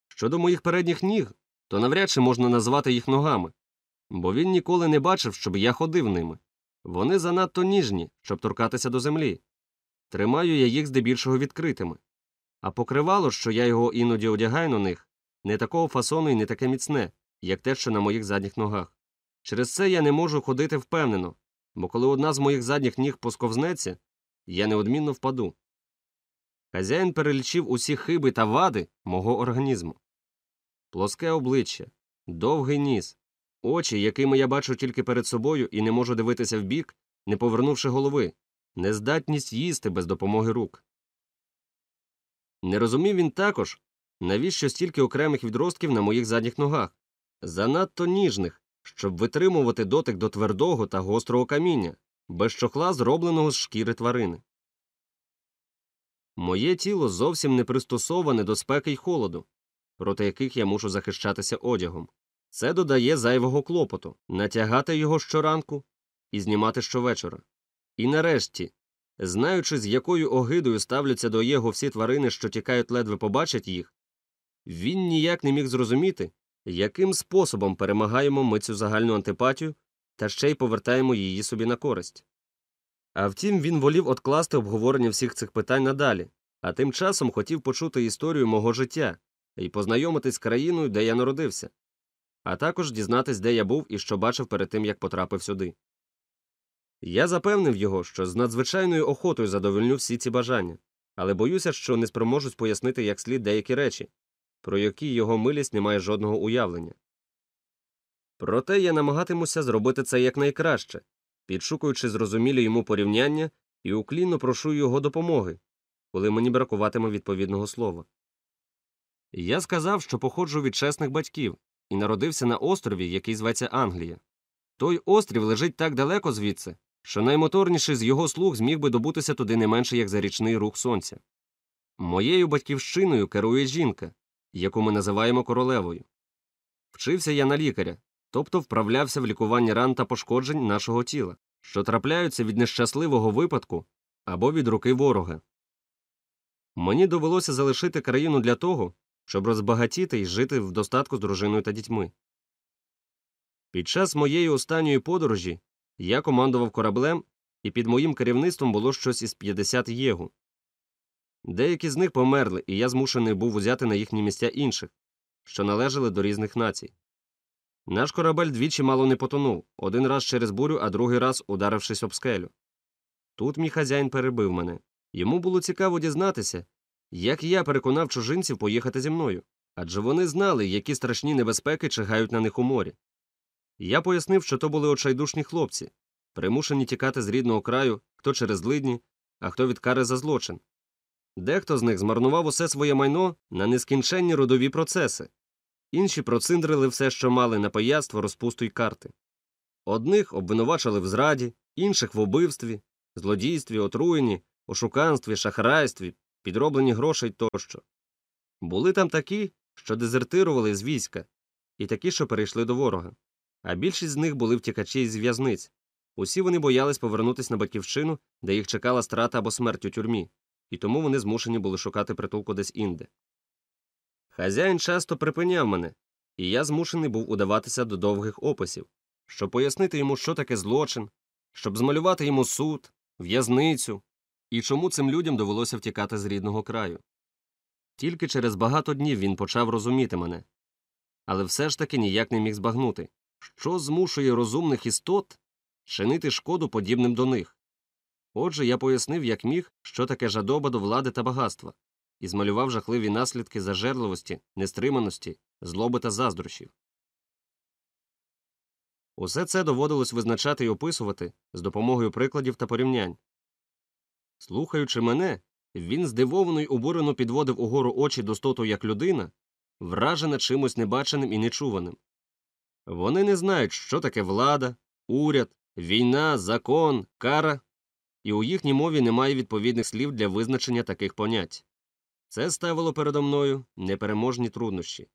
Щодо моїх передніх ніг, то навряд чи можна назвати їх ногами, бо він ніколи не бачив, щоб я ходив ними. Вони занадто ніжні, щоб торкатися до землі. Тримаю я їх здебільшого відкритими. А покривало, що я його іноді одягаю на них, не такого фасону і не таке міцне, як те, що на моїх задніх ногах. Через це я не можу ходити впевнено, бо коли одна з моїх задніх ніг посковзнеться, я неодмінно впаду. Хазяїн перелічив усі хиби та вади мого організму. Плоске обличчя, довгий ніс, очі, якими я бачу тільки перед собою і не можу дивитися вбік, не повернувши голови, нездатність їсти без допомоги рук. Не розумів він також, навіщо стільки окремих відростків на моїх задніх ногах, занадто ніжних, щоб витримувати дотик до твердого та гострого каміння, без чохла, зробленого з шкіри тварини. Моє тіло зовсім не пристосоване до спеки й холоду, проти яких я мушу захищатися одягом. Це додає зайвого клопоту натягати його щоранку і знімати щовечора. І нарешті, знаючи, з якою огидою ставляться до його всі тварини, що тікають ледве побачать їх, він ніяк не міг зрозуміти, яким способом перемагаємо ми цю загальну антипатію та ще й повертаємо її собі на користь. А втім, він волів откласти обговорення всіх цих питань надалі, а тим часом хотів почути історію мого життя і познайомитись з країною, де я народився, а також дізнатись, де я був і що бачив перед тим, як потрапив сюди. Я запевнив його, що з надзвичайною охотою задовольню всі ці бажання, але боюся, що не спроможусь пояснити як слід деякі речі, про які його милість не має жодного уявлення. Проте я намагатимуся зробити це якнайкраще, підшукуючи зрозумілі йому порівняння і уклінно прошу його допомоги, коли мені бракуватиме відповідного слова. Я сказав, що походжу від чесних батьків і народився на острові, який зветься Англія. Той острів лежить так далеко звідси, що наймоторніший з його слуг зміг би добутися туди не менше як за річний рух сонця. Моєю батьківщиною керує жінка, яку ми називаємо королевою. Вчився я на лікаря, тобто вправлявся в лікуванні ран та пошкоджень нашого тіла, що трапляються від нещасливого випадку або від руки ворога. Мені довелося залишити країну для того, щоб розбагатіти і жити в достатку з дружиною та дітьми. Під час моєї останньої подорожі я командував кораблем, і під моїм керівництвом було щось із 50 єгу. Деякі з них померли, і я змушений був узяти на їхні місця інших, що належали до різних націй. Наш корабель двічі мало не потонув один раз через бурю, а другий раз ударившись об скелю. Тут мій хазяїн перебив мене. Йому було цікаво дізнатися, як я переконав чужинців поїхати зі мною, адже вони знали, які страшні небезпеки чигають на них у морі. Я пояснив, що то були очайдушні хлопці, примушені тікати з рідного краю хто через злидні, а хто від кари за злочин. Дехто з них змарнував усе своє майно на нескінченні родові процеси, інші проциндрили все, що мали на пияцтво, розпусту й карти. Одних обвинувачили в зраді, інших в убивстві, злодійстві, отруєнні, ошуканстві, шахрайстві, підробленні грошей тощо. Були там такі, що дезертирували з війська, і такі, що перейшли до ворога. А більшість з них були втікачі із в'язниць. Усі вони боялись повернутися на батьківщину, де їх чекала страта або смерть у тюрмі, і тому вони змушені були шукати притулку десь інде. Хазяїн часто припиняв мене, і я змушений був удаватися до довгих описів, щоб пояснити йому, що таке злочин, щоб змалювати йому суд, в'язницю і чому цим людям довелося втікати з рідного краю. Тільки через багато днів він почав розуміти мене, але все ж таки ніяк не міг збагнути, що змушує розумних істот чинити шкоду подібним до них. Отже, я пояснив, як міг, що таке жадоба до влади та багатства, і змалював жахливі наслідки зажерливості, нестриманості, злоби та заздрощів. Усе це доводилось визначати і описувати з допомогою прикладів та порівнянь. Слухаючи мене, він здивовано й обурено підводив угору очі до стоту як людина, вражена чимось небаченим і нечуваним. Вони не знають, що таке влада, уряд, війна, закон, кара, і у їхній мові немає відповідних слів для визначення таких понять. Це ставило передо мною непереможні труднощі,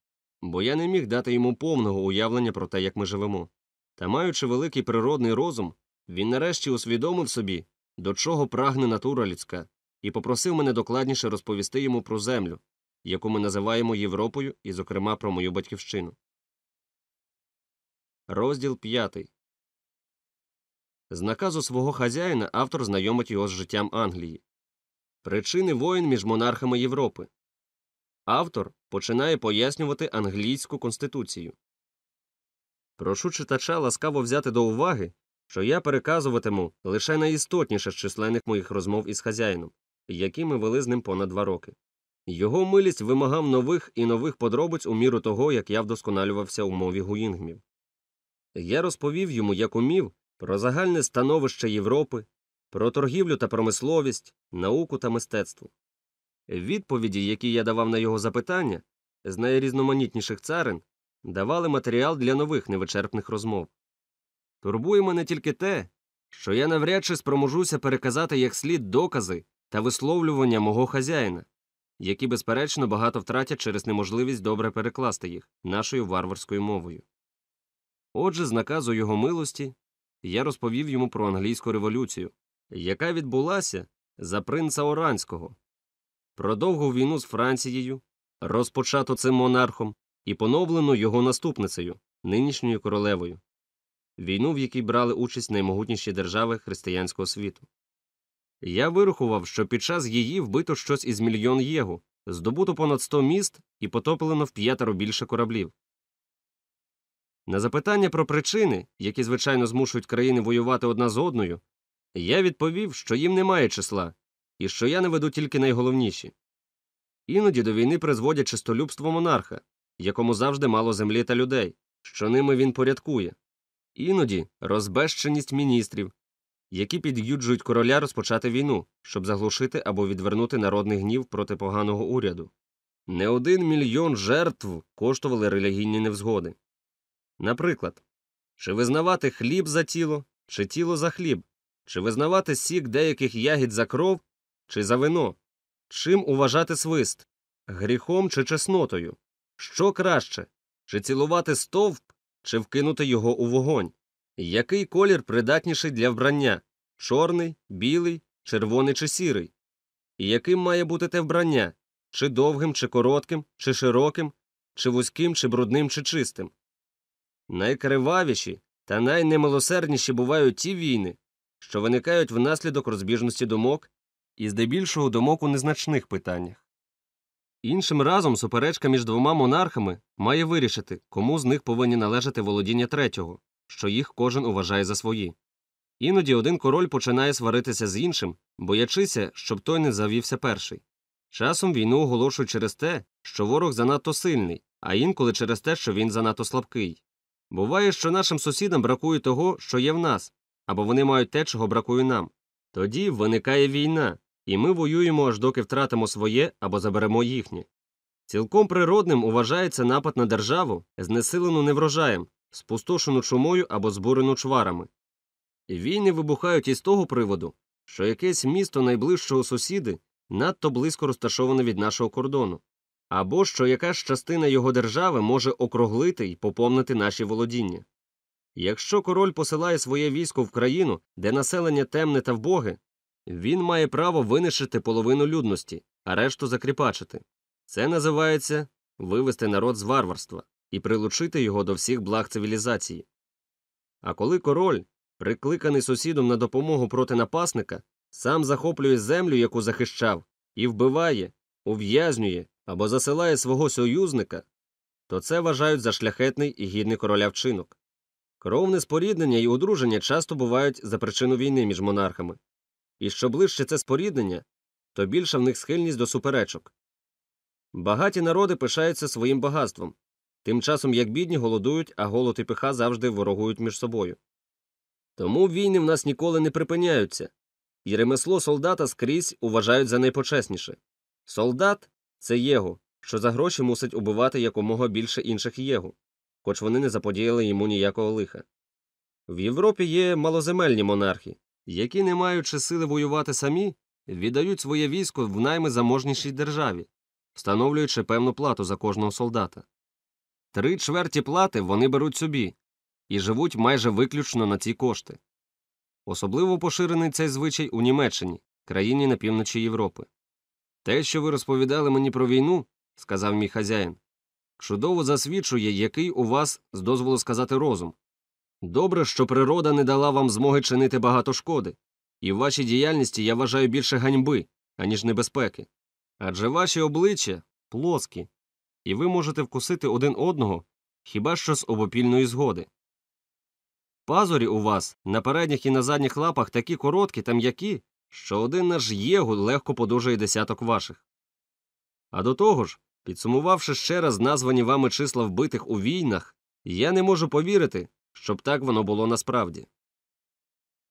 бо я не міг дати йому повного уявлення про те, як ми живемо. Та маючи великий природний розум, він нарешті усвідомив собі, до чого прагне натура людська, і попросив мене докладніше розповісти йому про землю, яку ми називаємо Європою, і, зокрема, про мою батьківщину. Розділ п'ятий. З наказу свого хазяїна автор знайомить його з життям Англії. Причини воєн між монархами Європи. Автор починає пояснювати англійську конституцію. Прошу читача ласкаво взяти до уваги, що я переказуватиму лише найістотніше з численних моїх розмов із хазяїном, які ми вели з ним понад два роки. Його милість вимагав нових і нових подробиць у міру того, як я вдосконалювався у мові гуїнгмів. Я розповів йому, як умів, про загальне становище Європи, про торгівлю та промисловість, науку та мистецтво. Відповіді, які я давав на його запитання, з найрізноманітніших царин, давали матеріал для нових невичерпних розмов. Турбує мене тільки те, що я навряд чи спроможуся переказати як слід докази та висловлювання мого хазяїна, які, безперечно, багато втратять через неможливість добре перекласти їх нашою варварською мовою. Отже, з наказу його милості я розповів йому про англійську революцію, яка відбулася за принца Оранського, про довгу війну з Францією, розпочату цим монархом і поновлену його наступницею, нинішньою королевою, війну, в якій брали участь наймогутніші держави християнського світу. Я вирахував, що під час її вбито щось із мільйон єгу, здобуто понад сто міст і потоплено в п'ятеро більше кораблів. На запитання про причини, які звичайно змушують країни воювати одна з одною, я відповів, що їм немає числа, і що я не веду тільки найголовніші. Іноді до війни призводять чистолюбство монарха, якому завжди мало землі та людей, що ними він порядкує, іноді розбещеність міністрів, які під'юджують короля розпочати війну, щоб заглушити або відвернути народний гнів проти поганого уряду. Не один мільйон жертв коштували релігійні невзгоди. Наприклад, чи визнавати хліб за тіло, чи тіло за хліб, чи визнавати сік деяких ягід за кров, чи за вино, Чим уважати свист? Гріхом чи чеснотою? Що краще? Чи цілувати стовп, чи вкинути його у вогонь? Який колір придатніший для вбрання? Чорний, білий, червоний чи сірий? І яким має бути те вбрання? Чи довгим, чи коротким, чи широким, чи вузьким, чи брудним, чи чистим? Найкривавіші та найнемилосердніші бувають ті війни, що виникають внаслідок розбіжності думок і здебільшого думок у незначних питаннях. Іншим разом суперечка між двома монархами має вирішити, кому з них повинні належати володіння третього, що їх кожен уважає за свої. Іноді один король починає сваритися з іншим, боячися, щоб той не завівся перший. Часом війну оголошують через те, що ворог занадто сильний, а інколи через те, що він занадто слабкий. Буває, що нашим сусідам бракує того, що є в нас, або вони мають те, чого бракує нам. Тоді виникає війна, і ми воюємо аж доки втратимо своє або заберемо їхнє. Цілком природним вважається напад на державу, знесилену неврожаєм, спустошену чумою або збурену чварами. І Війни вибухають із того приводу, що якесь місто найближчого сусіди надто близько розташоване від нашого кордону, або що якась частина його держави може округлити й поповнити наші володіння. Якщо король посилає своє військо в країну, де населення темне та вбоге, він має право винищити половину людності, а решту закріпачити. Це називається вивести народ з варварства і прилучити його до всіх благ цивілізації. А коли король, прикликаний сусідом на допомогу проти напасника, сам захоплює землю, яку захищав, і вбиває, ув'язнює або засилає свого союзника, то це вважають за шляхетний і гідний короля вчинок. Кровне споріднення і одруження часто бувають за причину війни між монархами. І що ближче це споріднення, то більша в них схильність до суперечок. Багаті народи пишаються своїм багатством, тим часом як бідні голодують, а голод і пиха завжди ворогують між собою. Тому війни в нас ніколи не припиняються, і ремесло солдата скрізь уважають за найпочесніше. Солдат це єго, що за гроші мусить убивати якомога більше інших єго, хоч вони не заподіяли йому ніякого лиха. В Європі є малоземельні монархи, які, не маючи сили воювати самі, віддають своє військо в найми заможнішій державі, встановлюючи певну плату за кожного солдата. Три чверті плати вони беруть собі і живуть майже виключно на ці кошти. Особливо поширений цей звичай у Німеччині, країні на півночі Європи. Те, що ви розповідали мені про війну, сказав мій хазяїн, чудово засвідчує, який у вас, з дозволу сказати, розум. Добре, що природа не дала вам змоги чинити багато шкоди, і в вашій діяльності я вважаю більше ганьби, аніж небезпеки. Адже ваші обличчя плоскі, і ви можете вкусити один одного хіба що з обопільної згоди. Пазурі у вас на передніх і на задніх лапах такі короткі та м'які, що один наш єгу легко подужає десяток ваших. А до того ж, підсумувавши ще раз названі вами числа вбитих у війнах, я не можу повірити, щоб так воно було насправді.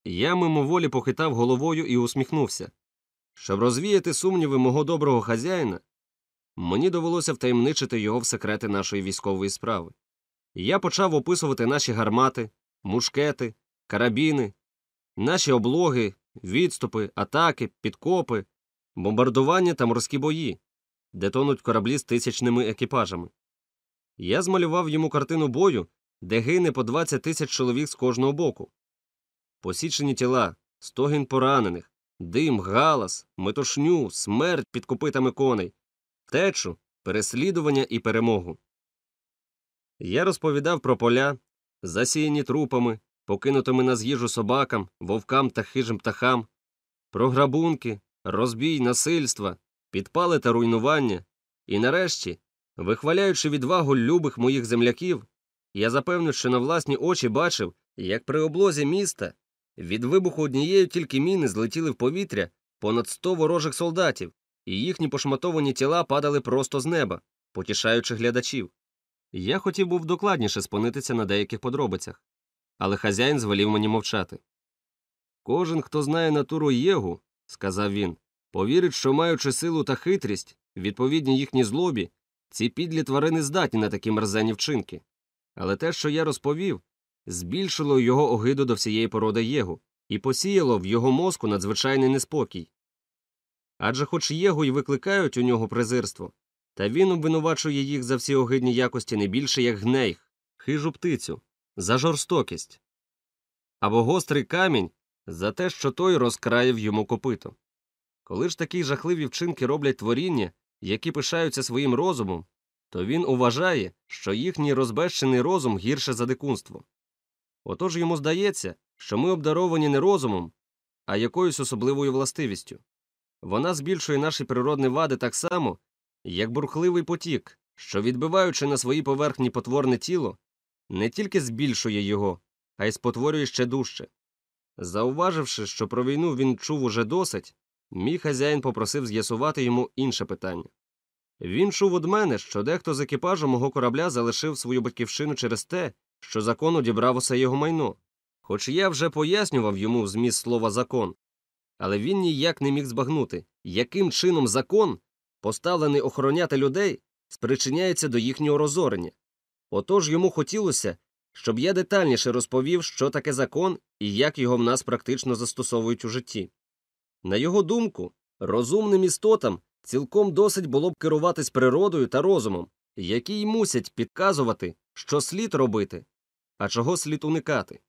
Я мимоволі похитав головою і усміхнувся. Щоб розвіяти сумніви мого доброго хазяїна, мені довелося втаємничити його в секрети нашої військової справи. Я почав описувати наші гармати, мушкети, карабіни, наші облоги, відступи, атаки, підкопи, бомбардування та морські бої, де тонуть кораблі з тисячними екіпажами. Я змалював йому картину бою, де гине по 20 тисяч чоловік з кожного боку. Посічені тіла, стогін поранених, дим, галас, метушню, смерть під копитами коней, втечу, переслідування і перемогу. Я розповідав про поля, засіяні трупами, покинутими на з'їжу собакам, вовкам та хижим птахам, про грабунки, розбій, насильства, підпали та руйнування, і нарешті, вихваляючи відвагу любих моїх земляків, я запевнив, що на власні очі бачив, як при облозі міста від вибуху однієї тільки міни злетіли в повітря понад сто ворожих солдатів, і їхні пошматовані тіла падали просто з неба, потішаючи глядачів. Я хотів був докладніше спинитися на деяких подробицях, але хазяїн звелів мені мовчати. Кожен, хто знає натуру Єгу, сказав він, повірить, що, маючи силу та хитрість, відповідні їхній злобі, ці підлі тварини здатні на такі мерзені вчинки. Але те, що я розповів, збільшило його огиду до всієї породи Єгу і посіяло в його мозку надзвичайний неспокій. Адже хоч Єгу й викликають у нього презирство, та він обвинувачує їх за всі огидні якості не більше як гнейх, хижу птицю, за жорстокість або гострий камінь за те, що той розкраїв йому копито. Коли ж такі жахливі вчинки роблять творіння, які пишаються своїм розумом, то він уважає, що їхній розбещений розум гірше за дикунство. Отож йому здається, що ми обдаровані не розумом, а якоюсь особливою властивістю. Вона збільшує наші природні вади так само, як бурхливий потік, що, відбиваючи на своїй поверхні потворне тіло, не тільки збільшує його, а й спотворює ще дужче. Зауваживши, що про війну він чув уже досить, мій хазяїн попросив з'ясувати йому інше питання. Він чув від мене, що дехто з екіпажу мого корабля залишив свою батьківщину через те, що закон одібрав усе його майно. Хоч я вже пояснював йому зміст слова закон, але він ніяк не міг збагнути, яким чином закон, поставлений охороняти людей, спричиняється до їхнього розорення. Отож йому хотілося, щоб я детальніше розповів, що таке закон і як його в нас практично застосовують у житті. На його думку, розумним істотам цілком досить було б керуватись природою та розумом, які й мусять підказувати, що слід робити, а чого слід уникати.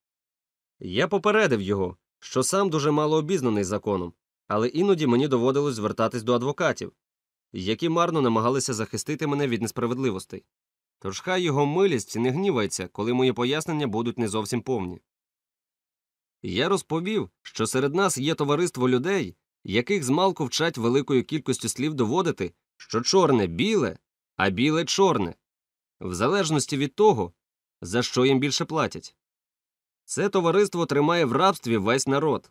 Я попередив його, що сам дуже мало обізнаний законом, але іноді мені доводилось звертатись до адвокатів, які марно намагалися захистити мене від несправедливостей. Тож хай його милість не гнівається, коли мої пояснення будуть не зовсім повні. Я розповів, що серед нас є товариство людей, яких змалку вчать великою кількістю слів доводити, що чорне біле, а біле чорне, в залежності від того, за що їм більше платять. Це товариство тримає в рабстві весь народ.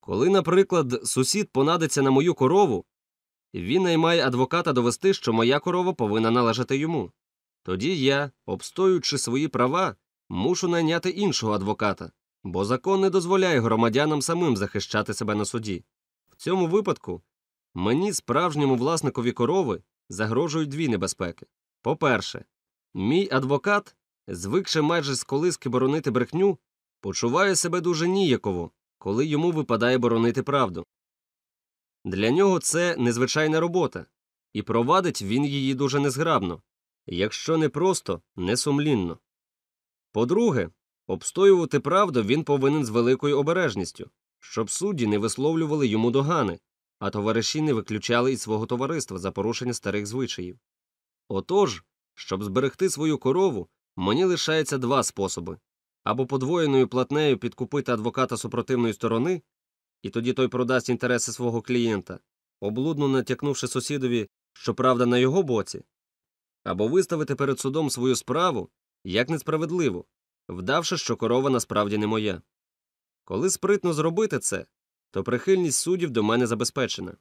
Коли, наприклад, сусід понадиться на мою корову, він наймає адвоката довести, що моя корова повинна належати йому. Тоді я, обстоюючи свої права, мушу найняти іншого адвоката, бо закон не дозволяє громадянам самим захищати себе на суді. Цьому випадку мені, справжньому власникові корови, загрожують дві небезпеки. По-перше, мій адвокат, звикши майже з колиски боронити брехню, почуває себе дуже ніяково, коли йому випадає боронити правду. Для нього це незвичайна робота, і провадить він її дуже незграбно, якщо не просто несумлінно. По-друге, обстоювати правду він повинен з великою обережністю, щоб судді не висловлювали йому догани, а товариші не виключали із свого товариства за порушення старих звичаїв. Отож, щоб зберегти свою корову, мені лишається два способи або подвоєною платнею підкупити адвоката супротивної сторони, і тоді той продасть інтереси свого клієнта, облудно натякнувши сусідові, що правда на його боці, або виставити перед судом свою справу як несправедливу, вдавши, що корова насправді не моя. Коли спритно зробити це, то прихильність суддів до мене забезпечена.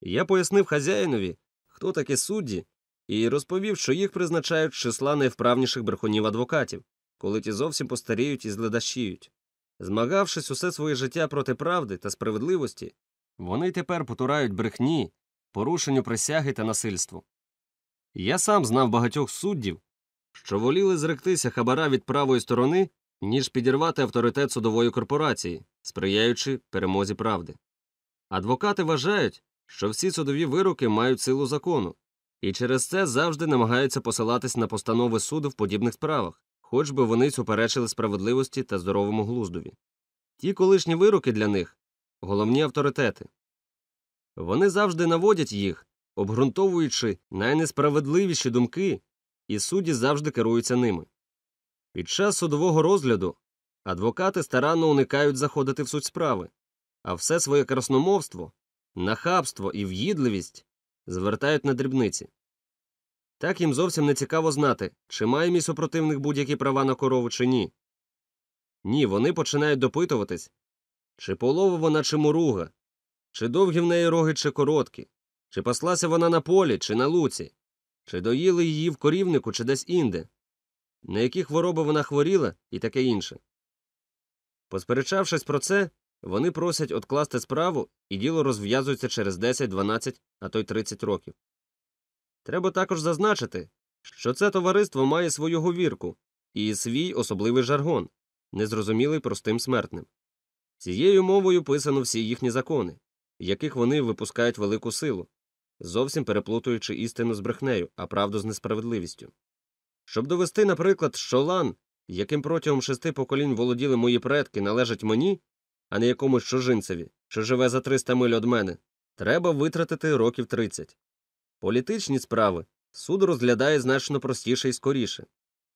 Я пояснив хазяїнові, хто такі судді, і розповів, що їх призначають з числа найвправніших брехунів адвокатів, коли ті зовсім постаріють і зледащіють. Змагавшись усе своє життя проти правди та справедливості, вони тепер потурають брехні, порушенню присяги та насильству. Я сам знав багатьох суддів, що воліли зректися хабара від правої сторони, ніж підірвати авторитет судової корпорації, сприяючи перемозі правди. Адвокати вважають, що всі судові вироки мають силу закону, і через це завжди намагаються посилатись на постанови суду в подібних справах, хоч би вони суперечили справедливості та здоровому глуздові. Ті колишні вироки для них головні авторитети. Вони завжди наводять їх, обґрунтовуючи найнесправедливіші думки, і судді завжди керуються ними. Під час судового розгляду адвокати старанно уникають заходити в суть справи, а все своє красномовство, нахабство і в'їдливість звертають на дрібниці. Так їм зовсім не цікаво знати, чи має мій супротивник будь-які права на корову, чи ні. Ні, вони починають допитуватись, чи полова вона, чи муруга, чи довгі в неї роги, чи короткі, чи паслася вона на полі, чи на луці, чи доїли її в корівнику, чи десь інде, на які хвороби вона хворіла і таке інше. Посперечавшись про це, вони просять откласти справу, і діло розв'язується через 10, 12, а то й 30 років. Треба також зазначити, що це товариство має свою говірку і свій особливий жаргон, незрозумілий простим смертним. Цією мовою писано всі їхні закони, яких вони випускають велику силу, зовсім переплутуючи істину з брехнею, а правду з несправедливістю. Щоб довести, наприклад, що лан, яким протягом шести поколінь володіли мої предки, належить мені, а не якомусь чужинцеві, що живе за 300 миль від мене, треба витратити років 30. Політичні справи суд розглядає значно простіше і скоріше.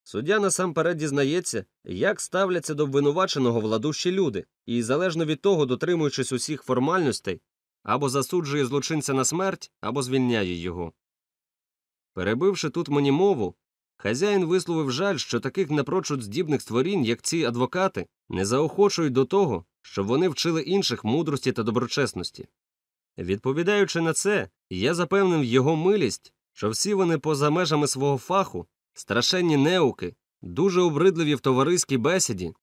Суддя насамперед дізнається, як ставляться до обвинуваченого владущі люди, і, залежно від того, дотримуючись усіх формальностей, або засуджує злочинця на смерть, або звільняє його. Перебивши тут мені мову, хазяїн висловив жаль, що таких напрочуд здібних створінь, як ці адвокати, не заохочують до того, щоб вони вчили інших мудрості та доброчесності. Відповідаючи на це, я запевнив його милість, що всі вони поза межами свого фаху, страшенні неуки, дуже обридливі в товариській бесіді,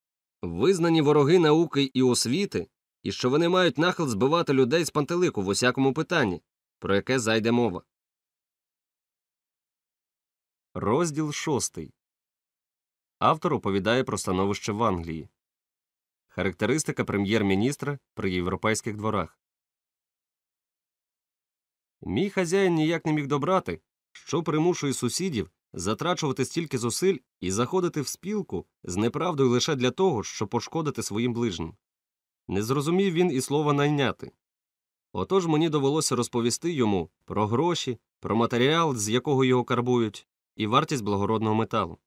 визнані вороги науки і освіти, і що вони мають нахил збивати людей з пантелику в усякому питанні, про яке зайде мова. Розділ шостий. Автор оповідає про становище в Англії. Характеристика прем'єр-міністра при європейських дворах. Мій хазяїн ніяк не міг добрати, що примушує сусідів затрачувати стільки зусиль і заходити в спілку з неправдою лише для того, щоб пошкодити своїм ближнім. Не зрозумів він і слова найняти. Отож мені довелося розповісти йому про гроші, про матеріал, з якого його карбують, і вартість благородного металу.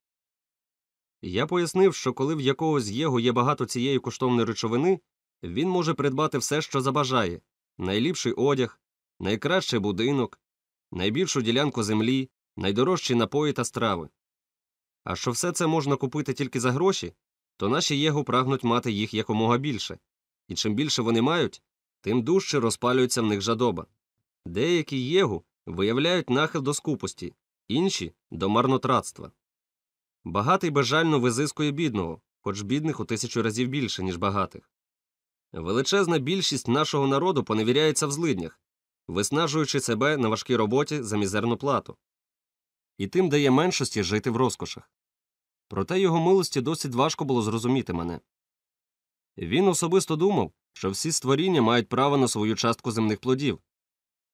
Я пояснив, що коли в якогось його є багато цієї коштовної речовини, він може придбати все, що забажає найліпший одяг, найкращий будинок, найбільшу ділянку землі, найдорожчі напої та страви. А що все це можна купити тільки за гроші, то наші єго прагнуть мати їх якомога більше, і чим більше вони мають, тим дужче розпалюється в них жадоба. Деякі єгу виявляють нахил до скупості, інші до марнотратства. Багатий безжально визискує бідного, хоч бідних у тисячу разів більше, ніж багатих. Величезна більшість нашого народу поневіряється в злиднях, виснажуючи себе на важкій роботі за мізерну плату, і тим дає меншості жити в розкошах. Проте його милості досить важко було зрозуміти мене. Він особисто думав, що всі створіння мають право на свою частку земних плодів,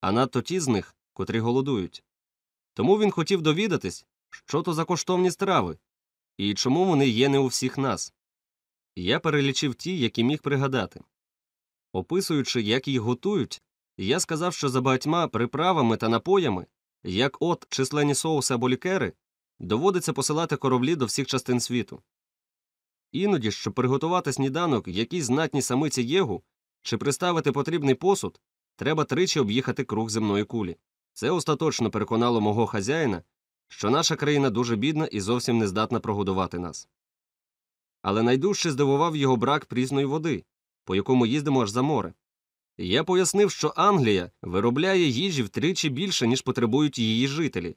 а надто ті з них, котрі голодують. Тому він хотів довідатись, що то за коштовні страви, і чому вони є не у всіх нас. Я перелічив ті, які міг пригадати. Описуючи, як їх готують, я сказав, що за багатьма приправами та напоями, як от численні соуси або лікери, доводиться посилати кораблі до всіх частин світу. Іноді, щоб приготувати сніданок якійсь знатній самиці єгу чи приставити потрібний посуд, треба тричі об'їхати круг земної кулі. Це остаточно переконало мого хазяїна, що наша країна дуже бідна і зовсім не здатна прогодувати нас. Але найдужче здивував його брак прісної води, по якому їздимо аж за море. Я пояснив, що Англія виробляє їжі втричі більше, ніж потребують її жителі,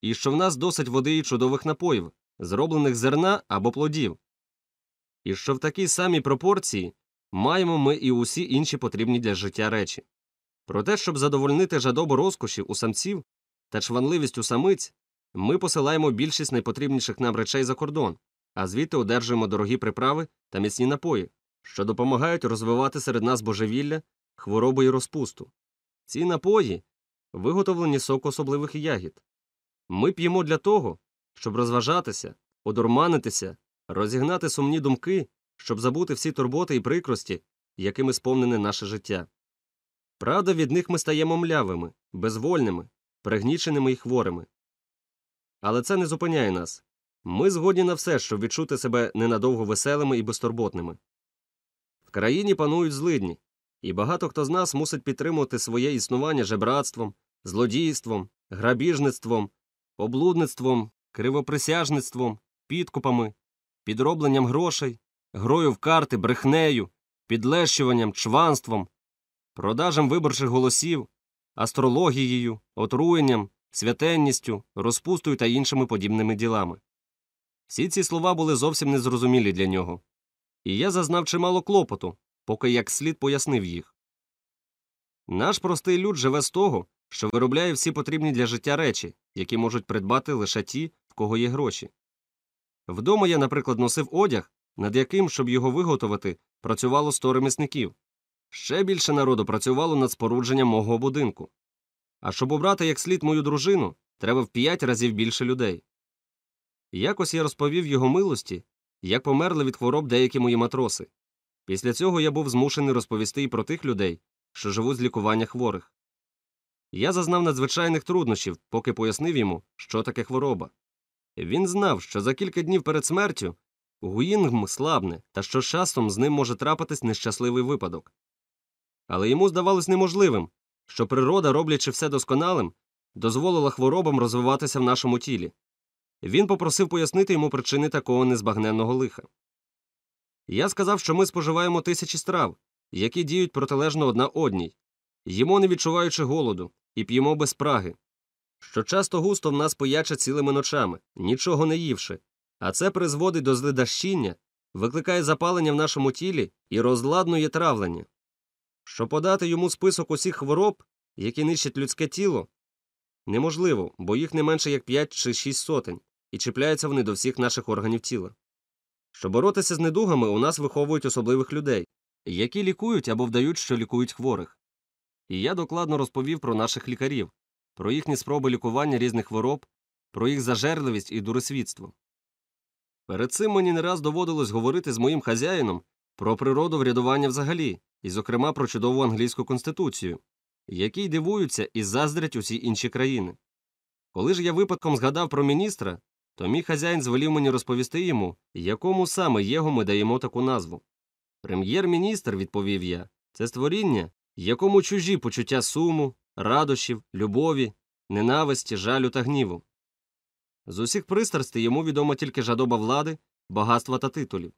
і що в нас досить води і чудових напоїв, зроблених зерна або плодів, і що в такій самій пропорції маємо ми і усі інші потрібні для життя речі. Проте, щоб задовольнити жадобу розкошів у самців та чванливість у самиць, ми посилаємо більшість найпотрібніших нам речей за кордон, а звідти одержуємо дорогі приправи та міцні напої, що допомагають розвивати серед нас божевілля, хвороби і розпусту. Ці напої виготовлені сок особливих ягід. Ми п'ємо для того, щоб розважатися, одурманитися, розігнати сумні думки, щоб забути всі турботи і прикрості, якими сповнене наше життя. Правда, від них ми стаємо млявими, безвольними, пригніченими і хворими. Але це не зупиняє нас. Ми згодні на все, щоб відчути себе ненадовго веселими і безтурботними. В країні панують злидні, і багато хто з нас мусить підтримувати своє існування жебратством, злодійством, грабіжництвом, облудництвом, кривоприсяжництвом, підкупами, підробленням грошей, грою в карти, брехнею, підлещуванням, чванством, продажем виборчих голосів, астрологією, отруєнням, святенністю, розпустою та іншими подібними ділами. Всі ці слова були зовсім незрозумілі для нього, і я зазнав чимало клопоту, поки як слід пояснив їх. Наш простий люд живе з того, що виробляє всі потрібні для життя речі, які можуть придбати лише ті, в кого є гроші. Вдома я, наприклад, носив одяг, над яким, щоб його виготовити, працювало сто ремісників. Ще більше народу працювало над спорудженням мого будинку. А щоб обрати як слід мою дружину, треба в п'ять разів більше людей. Якось я розповів його милості, як померли від хвороб деякі мої матроси. Після цього я був змушений розповісти і про тих людей, що живуть з лікування хворих. Я зазнав надзвичайних труднощів, поки пояснив йому, що таке хвороба. Він знав, що за кілька днів перед смертю Гуїнгм слабне, та що часом з ним може трапитись нещасливий випадок. Але йому здавалось неможливим, що природа, роблячи все досконалим, дозволила хворобам розвиватися в нашому тілі. Він попросив пояснити йому причини такого незбагненного лиха. Я сказав, що ми споживаємо тисячі страв, які діють протилежно одна одній, їмо не відчуваючи голоду, і п'ємо без спраги, що часто густо в нас пояче цілими ночами, нічого не ївши, а це призводить до злидащіння, викликає запалення в нашому тілі і розладнує травлення. Що подати йому список усіх хвороб, які нищать людське тіло, неможливо, бо їх не менше як 5 чи 6 сотень, і чіпляються вони до всіх наших органів тіла. Щоб боротися з недугами, у нас виховують особливих людей, які лікують або вдають, що лікують хворих. І я докладно розповів про наших лікарів, про їхні спроби лікування різних хвороб, про їх зажерливість і дурисвітство. Перед цим мені не раз доводилось говорити з моїм хазяїном про природу врядування взагалі, і, зокрема, про чудову англійську конституцію, якій дивуються і заздрять усі інші країни. Коли ж я випадком згадав про міністра, то мій хазяїн звелів мені розповісти йому, якому саме його ми даємо таку назву. Прем'єр-міністр, відповів я, це створіння, якому чужі почуття суму, радощів, любові, ненависті, жалю та гніву. З усіх пристрастей йому відома тільки жадоба влади, багатства та титулів.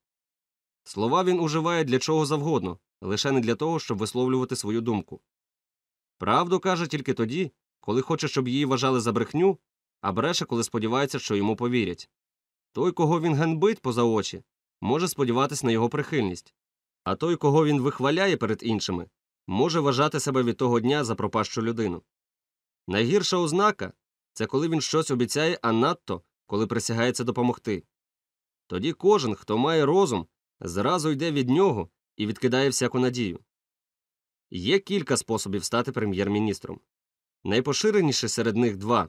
Слова він уживає для чого завгодно, лише не для того, щоб висловлювати свою думку. Правду каже тільки тоді, коли хоче, щоб її вважали за брехню, а бреше, коли сподівається, що йому повірять. Той, кого він ганьбить поза очі, може сподіватися на його прихильність, а той, кого він вихваляє перед іншими, може вважати себе від того дня за пропащу людину. Найгірша ознака це коли він щось обіцяє, а надто коли присягається допомогти. Тоді кожен, хто має розум, зразу йде від нього і відкидає всяку надію. Є кілька способів стати прем'єр-міністром. Найпоширеніше серед них два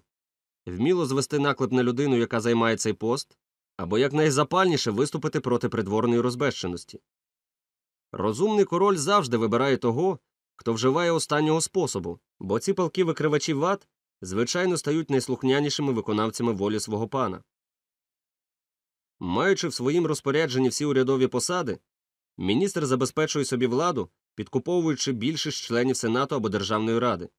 вміло звести наклеп на людину, яка займає цей пост, або якнайзапальніше виступити проти придворної розбещеності. Розумний король завжди вибирає того, хто вживає останнього способу, бо ці палки викривачі ват звичайно стають найслухнянішими виконавцями волі свого пана. Маючи в своїм розпорядженні всі урядові посади, міністр забезпечує собі владу, підкуповуючи більшість членів Сенату або Державної ради.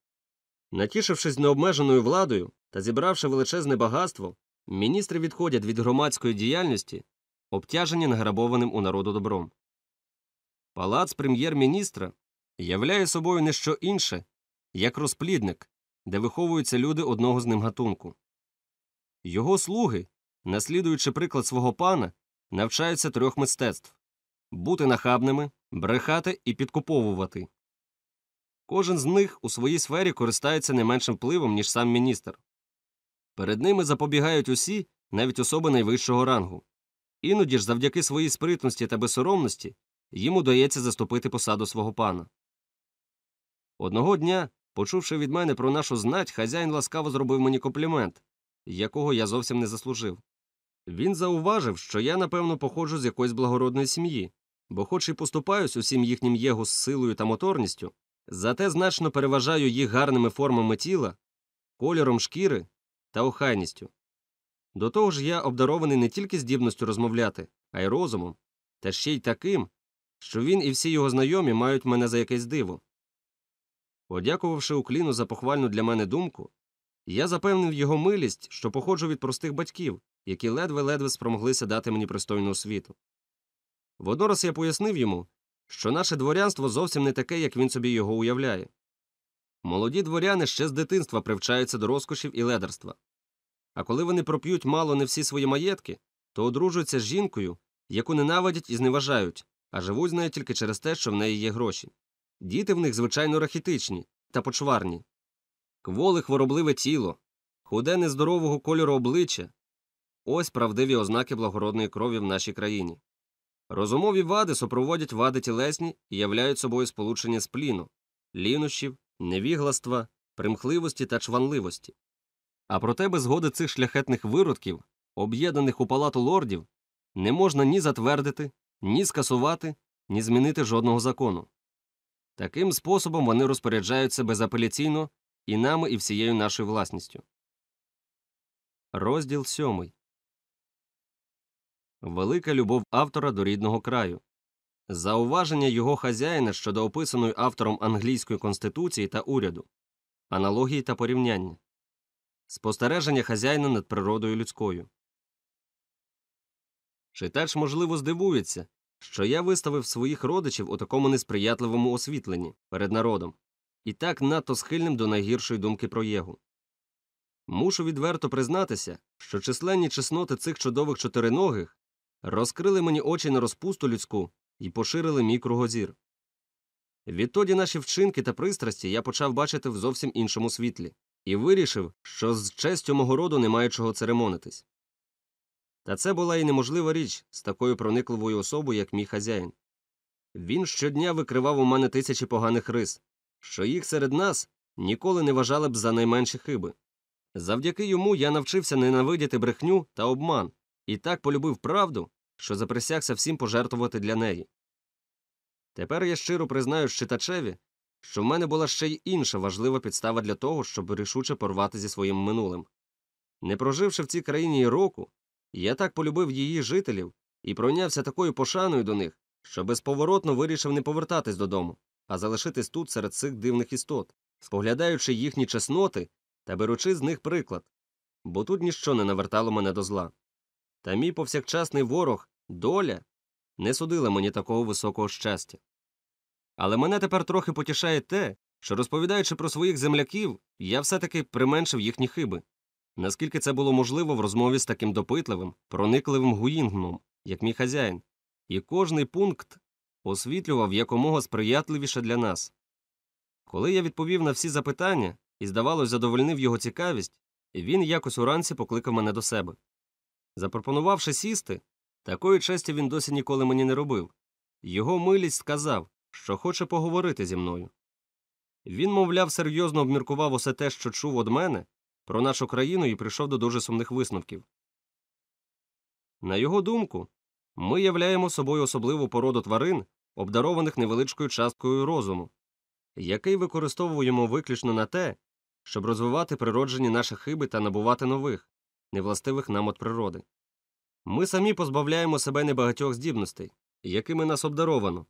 Натішившись необмеженою владою та зібравши величезне багатство, міністри відходять від громадської діяльності, обтяжені награбованим у народу добром. Палац прем'єр-міністра являє собою не що інше, як розплідник, де виховуються люди одного з ним гатунку. Його слуги, наслідуючи приклад свого пана, навчаються трьох мистецтв бути нахабними, брехати і підкуповувати. Кожен з них у своїй сфері користається не меншим впливом, ніж сам міністр. Перед ними запобігають усі, навіть особи найвищого рангу. Іноді ж, завдяки своїй спритності та безсоромності, їм удається заступити посаду свого пана. Одного дня, почувши від мене про нашу знать, хазяїн ласкаво зробив мені комплімент, якого я зовсім не заслужив. Він зауважив, що я, напевно, походжу з якоїсь благородної сім'ї, бо, хоч і поступаюсь усім їхнім єгу з силою та моторністю, зате значно переважаю їх гарними формами тіла, кольором шкіри та охайністю. До того ж, я обдарований не тільки здібністю розмовляти, а й розумом, та ще й таким, що він і всі його знайомі мають мене за якесь диво. Подякувавши Укліну за похвальну для мене думку, я запевнив його милість, що походжу від простих батьків, які ледве-ледве спромоглися дати мені пристойну освіту. Водночас я пояснив йому, що наше дворянство зовсім не таке, як він собі його уявляє. Молоді дворяни ще з дитинства привчаються до розкошів і ледерства. А коли вони проп'ють мало не всі свої маєтки, то одружуються з жінкою, яку ненавидять і зневажають, а живуть з нею тільки через те, що в неї є гроші. Діти в них звичайно рахітичні та почварні. Кволе хворобливе тіло, худе нездорового кольору обличчя ось правдиві ознаки благородної крові в нашій країні. Розумові вади супроводять вади тілесні і являють собою сполучення спліну, лінощів, невігластва, примхливості та чванливості. А проте без згоди цих шляхетних виродків, об'єднаних у палату лордів, не можна ні затвердити, ні скасувати, ні змінити жодного закону. Таким способом вони розпоряджаються безапеляційно і нами, і всією нашою власністю. Розділ сьомий. Велика любов автора до рідного краю. Зауваження його хазяїна щодо описаної автором англійської конституції та уряду, аналогії та порівняння, спостереження хазяїна над природою людською. Читач, можливо, здивується, що я виставив своїх родичів у такому несприятливому освітленні перед народом і так надто схильним до найгіршої думки про Єгу. Мушу відверто признатися, що численні чесноти цих чудових чотириногих розкрили мені очі на розпусту людську і поширили мій кругозір. Відтоді наші вчинки та пристрасті я почав бачити в зовсім іншому світлі і вирішив, що з честю мого роду немає чого церемонитись. Та це була і неможлива річ з такою проникливою особою, як мій хазяїн. Він щодня викривав у мене тисячі поганих рис, що їх серед нас ніколи не вважали б за найменші хиби. Завдяки йому я навчився ненавидіти брехню та обман і так полюбив правду, що заприсягся всім пожертвувати для неї. Тепер я щиро признаю читачеві, що в мене була ще й інша важлива підстава для того, щоб рішуче порвати зі своїм минулим. Не проживши в цій країні й року, я так полюбив її жителів і пройнявся такою пошаною до них, що безповоротно вирішив не повертатись додому, а залишитись тут серед цих дивних істот, споглядаючи їхні чесноти та беручи з них приклад, бо тут ніщо не навертало мене до зла. Та мій повсякчасний ворог, доля, не судила мені такого високого щастя. Але мене тепер трохи потішає те, що, розповідаючи про своїх земляків, я все таки применшив їхні хиби. Наскільки це було можливо в розмові з таким допитливим, проникливим гуїнгмом, як мій хазяїн, і кожний пункт освітлював якомога сприятливіше для нас. Коли я відповів на всі запитання і, здавалось, задовольнив його цікавість, він якось уранці покликав мене до себе. Запропонувавши сісти, такої честі він досі ніколи мені не робив. Його милість сказав, що хоче поговорити зі мною. Він, мовляв, серйозно обміркував усе те, що чув од мене, про нашу країну і прийшов до дуже сумних висновків. На його думку, ми являємо собою особливу породу тварин, обдарованих невеличкою часткою розуму, який використовуємо виключно на те, щоб розвивати природжені наші хиби та набувати нових, невластивих нам от природи. Ми самі позбавляємо себе небагатьох здібностей, якими нас обдаровано,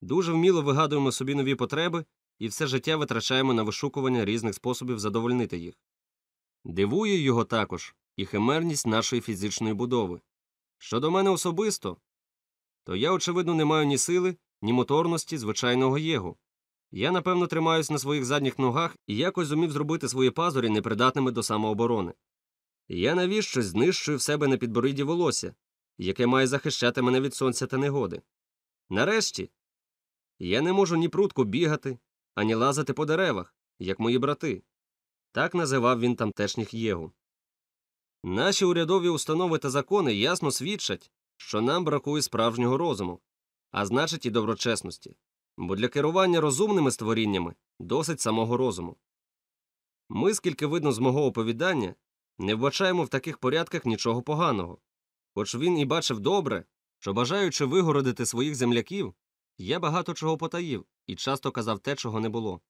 дуже вміло вигадуємо собі нові потреби і все життя витрачаємо на вишукування різних способів задовольнити їх. Дивує його також і химерність нашої фізичної будови. Щодо мене особисто, то я, очевидно, не маю ні сили, ні моторності звичайного єгу. Я, напевно, тримаюсь на своїх задніх ногах і якось зумів зробити свої пазурі непридатними до самооборони. Я навіщо знищую в себе на підборідді волосся, яке має захищати мене від сонця та негоди. Нарешті, я не можу ні прутко бігати, ані лазити по деревах, як мої брати. Так називав він тамтешніх єгу. Наші урядові установи та закони ясно свідчать, що нам бракує справжнього розуму, а значить і доброчесності, бо для керування розумними створіннями досить самого розуму. Ми, скільки видно з мого оповідання, не вбачаємо в таких порядках нічого поганого, хоч він і бачив добре, що, бажаючи вигородити своїх земляків, я багато чого потаїв і часто казав те, чого не було.